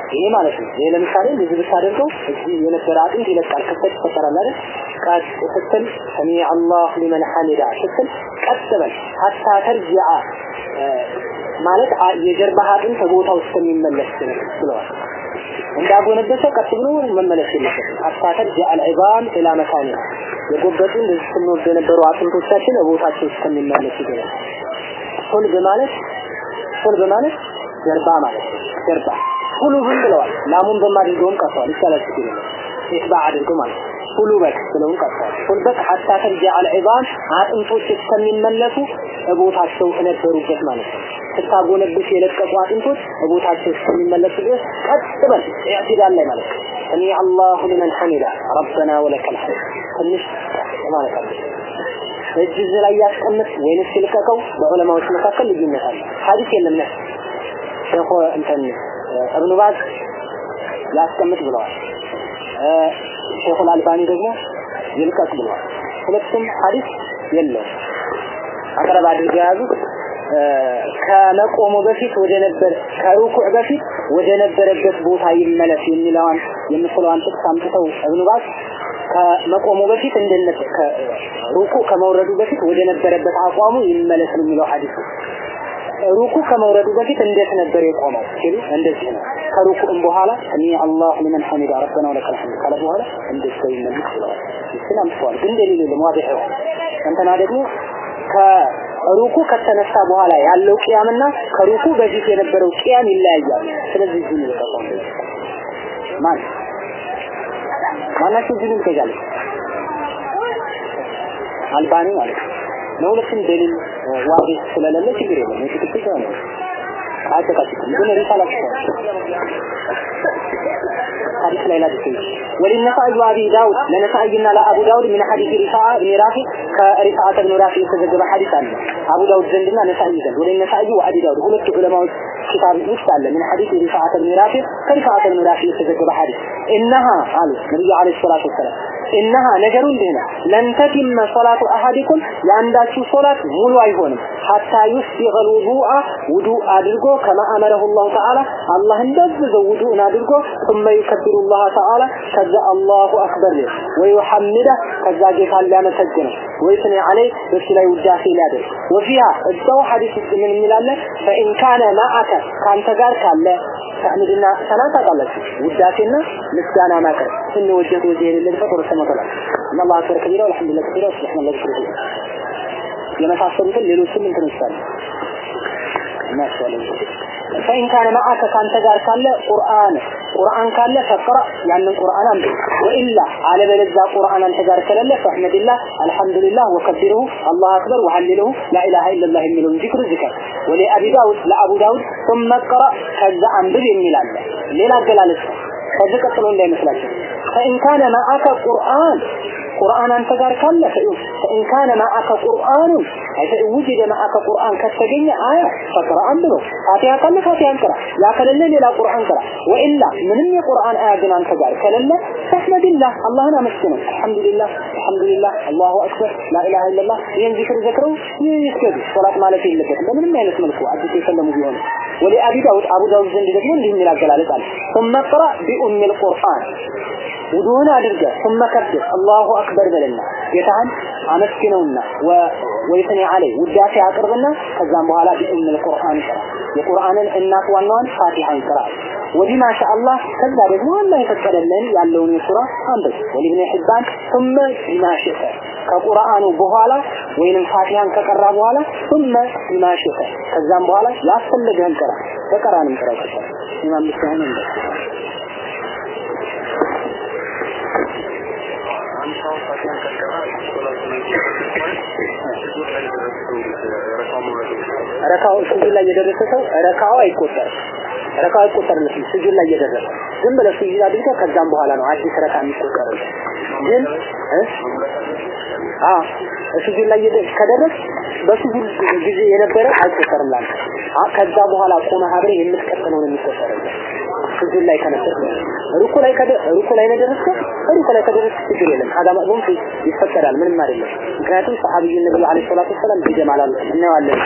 ይሄ ማለት ነው። ይሄ ለምሳሌ እንደዚህ ብታደርገው እዚህ የነበረ አጥንት ይለቃል። ክፍተት ይፈጠራል አይደል ቀጥ ስትል ሰሚ አላህ ሊመን ሐሚዳ ስትል ቀጥ ሀታ ተርጂዓ ማለት የጀርባ አጥንት ቦታው እስከሚመለስ ብለዋል። እንዳጎነበሰ ቀጥ ብሎ መመለስ የለበትም። ሀታ ተርጂዓ አልዒዛም ኢላ መካኒሃ የጎበጡ እንደዚህ ስንወድ የነበሩ አጥንቶቻችን ቦታቸው እስከሚመለሱ ድረስ። ሱልብ ማለት ሶልብ ማለት ጀርባ ማለት ነው። ጀርባ ቁሉብን ብለዋል። ላሙን በማድርገውም ቀርተዋል። ይቻላል ችግር የለም። ኢትባ አድርጎ ማለት ብለውም ቀርተዋል። ቁልበት حتى ترجع العظام አጥንቶች እስከሚመለሱ እቦታቸው እነበሩበት ማለት ነው። ስታጎነብስ የለቀቁ አጥንቶች እቦታቸው እስከሚመለሱ ድረስ ቀጥ ኢዕቲዳል ላይ ማለት ነው። سمع الله لمن حمده ربنا ولك الحمد ትንሽ ማለት አለ እጅ ላይ ያስቀምጥ ወይንስ ይልቀቀው በዑለማዎች መካከል ልዩነት አለ። ሐዲስ የለም ነው ሼኹ እንትን እብኑ ባዝ ያስቀምጥ ብለዋል። ሼኹ አልባኒ ደግሞ ይልቀቅ ብለዋል። ሁለቱም ሐዲስ የለውም። አቅረብ አድርገው የያዙት ከመቆሙ በፊት ወደ ነበር ከሩኩዕ በፊት ወደ ነበረበት ቦታ ይመለስ የሚለዋን የምትለዋን ጥቅስ አምጥተው እብኑ ባዝ ከመቆሙ በፊት እንደነበር ሩኩ ከመውረዱ በፊት ወደ ነበረበት አቋሙ ይመለስ የሚለው ሐዲስ ሩኩ ከመውረዱ በፊት እንዴት ነበር የቆመው ሲሉ እንደዚህ ነው። ከሩኩዕም በኋላ ሰሚ አላሁ ሊመን ሐሚዳ ረበና ወለከል ሐምድ ካለ በኋላ እንዴት ሰው ይመልስ ብለዋል። ይህን አምጥተዋል። ግን ደሊል የለም ዋዲህ ይሆን ደግሞ ከሩኩ ከተነሳ በኋላ ያለው ቅያምና ከሩኩ በፊት የነበረው ቅያም ይለያያል። ስለዚህ እዚህ ነው እንደዚህ ማን ማናቸው እዚህ ይገዛል አልባኒ ማለት ነው። ለሁለቱም ደሊል ዋዲ ስለሌለ ችግር የለም። የትክክል ነው عاتقتك كل رسالة حديث ليلة السنة وللنسائي وابي داود لنسائينا لأبو داود من حديث رفاعة بن رافي كرفاعة بن رافي يتزجب حديثا أبو داود زندنا نفع نسائي زند وللنسائي أبي داود هم علماء كتاب مستعلم من حديث رفاعة بن رافي كرفاعة بن رافي يتزجب حديث إنها قالوا النبي عليه الصلاة والسلام إنها نجر لنا لن تتم صلاة أحدكم لأن ذات صلاة ملوى يهون حتى يسبغ الوضوء وضوء أدرقه ከማ አመረሁ ላሁ ተዓላ አላህ እንዳዘዘው ውዱእን አድርጎ ثم يكبر الله تعالى ከዛ አላሁ አክበር ሊል ወይሐምደ ከዛ ጌታን ሊያመሰግነው ወይስኒ አለይ በሱ ላይ ውዳሴ ሊያደርግ ወፊሃ እዛው ሐዲስ ውስጥ ምን የሚላለ ፈኢን ካነ ማአከ ከአንተ ጋር ካለ ተሕሚድና ሰላም ታውቃላችሁ ውዳሴና ምስጋና ማቅረብ እነ ወጀት ወጀ የሌለበት ወደ ሰመተላል እና አላህ አክበር ከቢራ አልሐምዱሊላህ ከቢራ ሱብሃንአላህ ዚክሩ የመሳሰሉትን ሌሎችም እንትን መሰለኝ። ፈኢን ካነ መዓከ ካንተ ጋር ካለ ቁርአን ቁርአን ካለ ፈቅራ ያንን ቁርአን አንብ ወኢላ አለበለዚያ ቁርአን አንተ ጋር ከሌለ ፈሕመድላህ አልሐምዱሊላህ ወከቢርሁ አላህ አክበር ወሐልልሁ ላኢላሃ ኢለላህ የሚለውን ዚክር ዝከር። ወለአቢ ዳውድ ለአቡ ዳውድ ثم ቀራ ከዛ አንብብ የሚል ሌላ አገላለጽ ከዚህ ቀጥሎ እንዳይመስላችሁ። ፈኢን ካነ መዓከ ቁርአን ቁርአን አንተ ጋር ካለ ፈኢን ካነ ማአከ ቁርአኑ አይ ውጅደ ማአከ ቁርአን ከተገኘ አያ ፈቅራ አንብበው ፋቲሃ ካለ ፋቲሃን ቅራ ያ ከሌለ ሌላ ቁርአን ቅራ ወኢላ ምንም የቁርአን አያ ግን አንተ ጋር ከሌለ ፈሕመድላህ አላህን አመስግነው አልሐምዱሊላህ አልሐምዱሊላህ አላሁ አክበር ላኢላሃ ኢለላህ ይህን ዚክር ዘክረው ይስገዱ ሶላት ማለት የለበትም በምንም አይነት መልኩ አዲስ የሰለሙ ቢሆኑ ወሊ አቢ ዳውድ አቡ ዳውድ ዘንድ ደግሞ እንዲህ የሚል አገላለጽ አለ ثم اقرا بأم القرآن ውዱን አድርገ ثم كبر الله اكبر በልና ጌታህን አመስግነውና ወይተኒ አለይ ውዳሴ አቅርብና ከዛም በኋላ ቢኡም القرآن ቅራ የቁርአንን እናት ዋናዋን ፋቲሃን ቅራ ወዲማ ሻአላህ ከዛ ደግሞ አላህ የፈቀደልን ያለውን የሱራ አንብብ ወሊብነ ሒባን ثم ቢማ ሽእተ ከቁርአኑ በኋላ ወይንም ፋቲሃን ከቀራ በኋላ ثم ቢማ ሽእተ ከዛም በኋላ ያስፈልገህን ቅራ በቀራንም ቅራ ይችላል ኢማም ብቻህን እንደ ረካው ስጁድ ላይ የደረሰ ሰው ረካው አይቆጠርም። ረካው አይቆጠርለትም። ስጁድ ላይ የደረሰ ዝም ብለህ ስጁድ አድርገህ ከዛም በኋላ ነው አዲስ ረካ የሚቆጠረው። ግን አ ስጁድ ላይ ከደረስ በስጁድ ጊዜ የነበረ አይቆጠርም ላንተ። ከዛ በኋላ ቆመህ አብረህ የምትቀጥለው ነው የሚቆጠረው። ስጁድ ላይ ከነበርክ ሩኩ ላይ ከደ ሩኩ ላይ ደረስከው ሩኩ ላይ ከደረስክ ችግር የለም ሀዳ ማእሙም ይፈቀዳል ምንም አይደለም ምክንያቱም ሰሃቢዩ ነብዩ አለይሂ ሰላቱ ወሰላም ቢጀማል እናየዋለን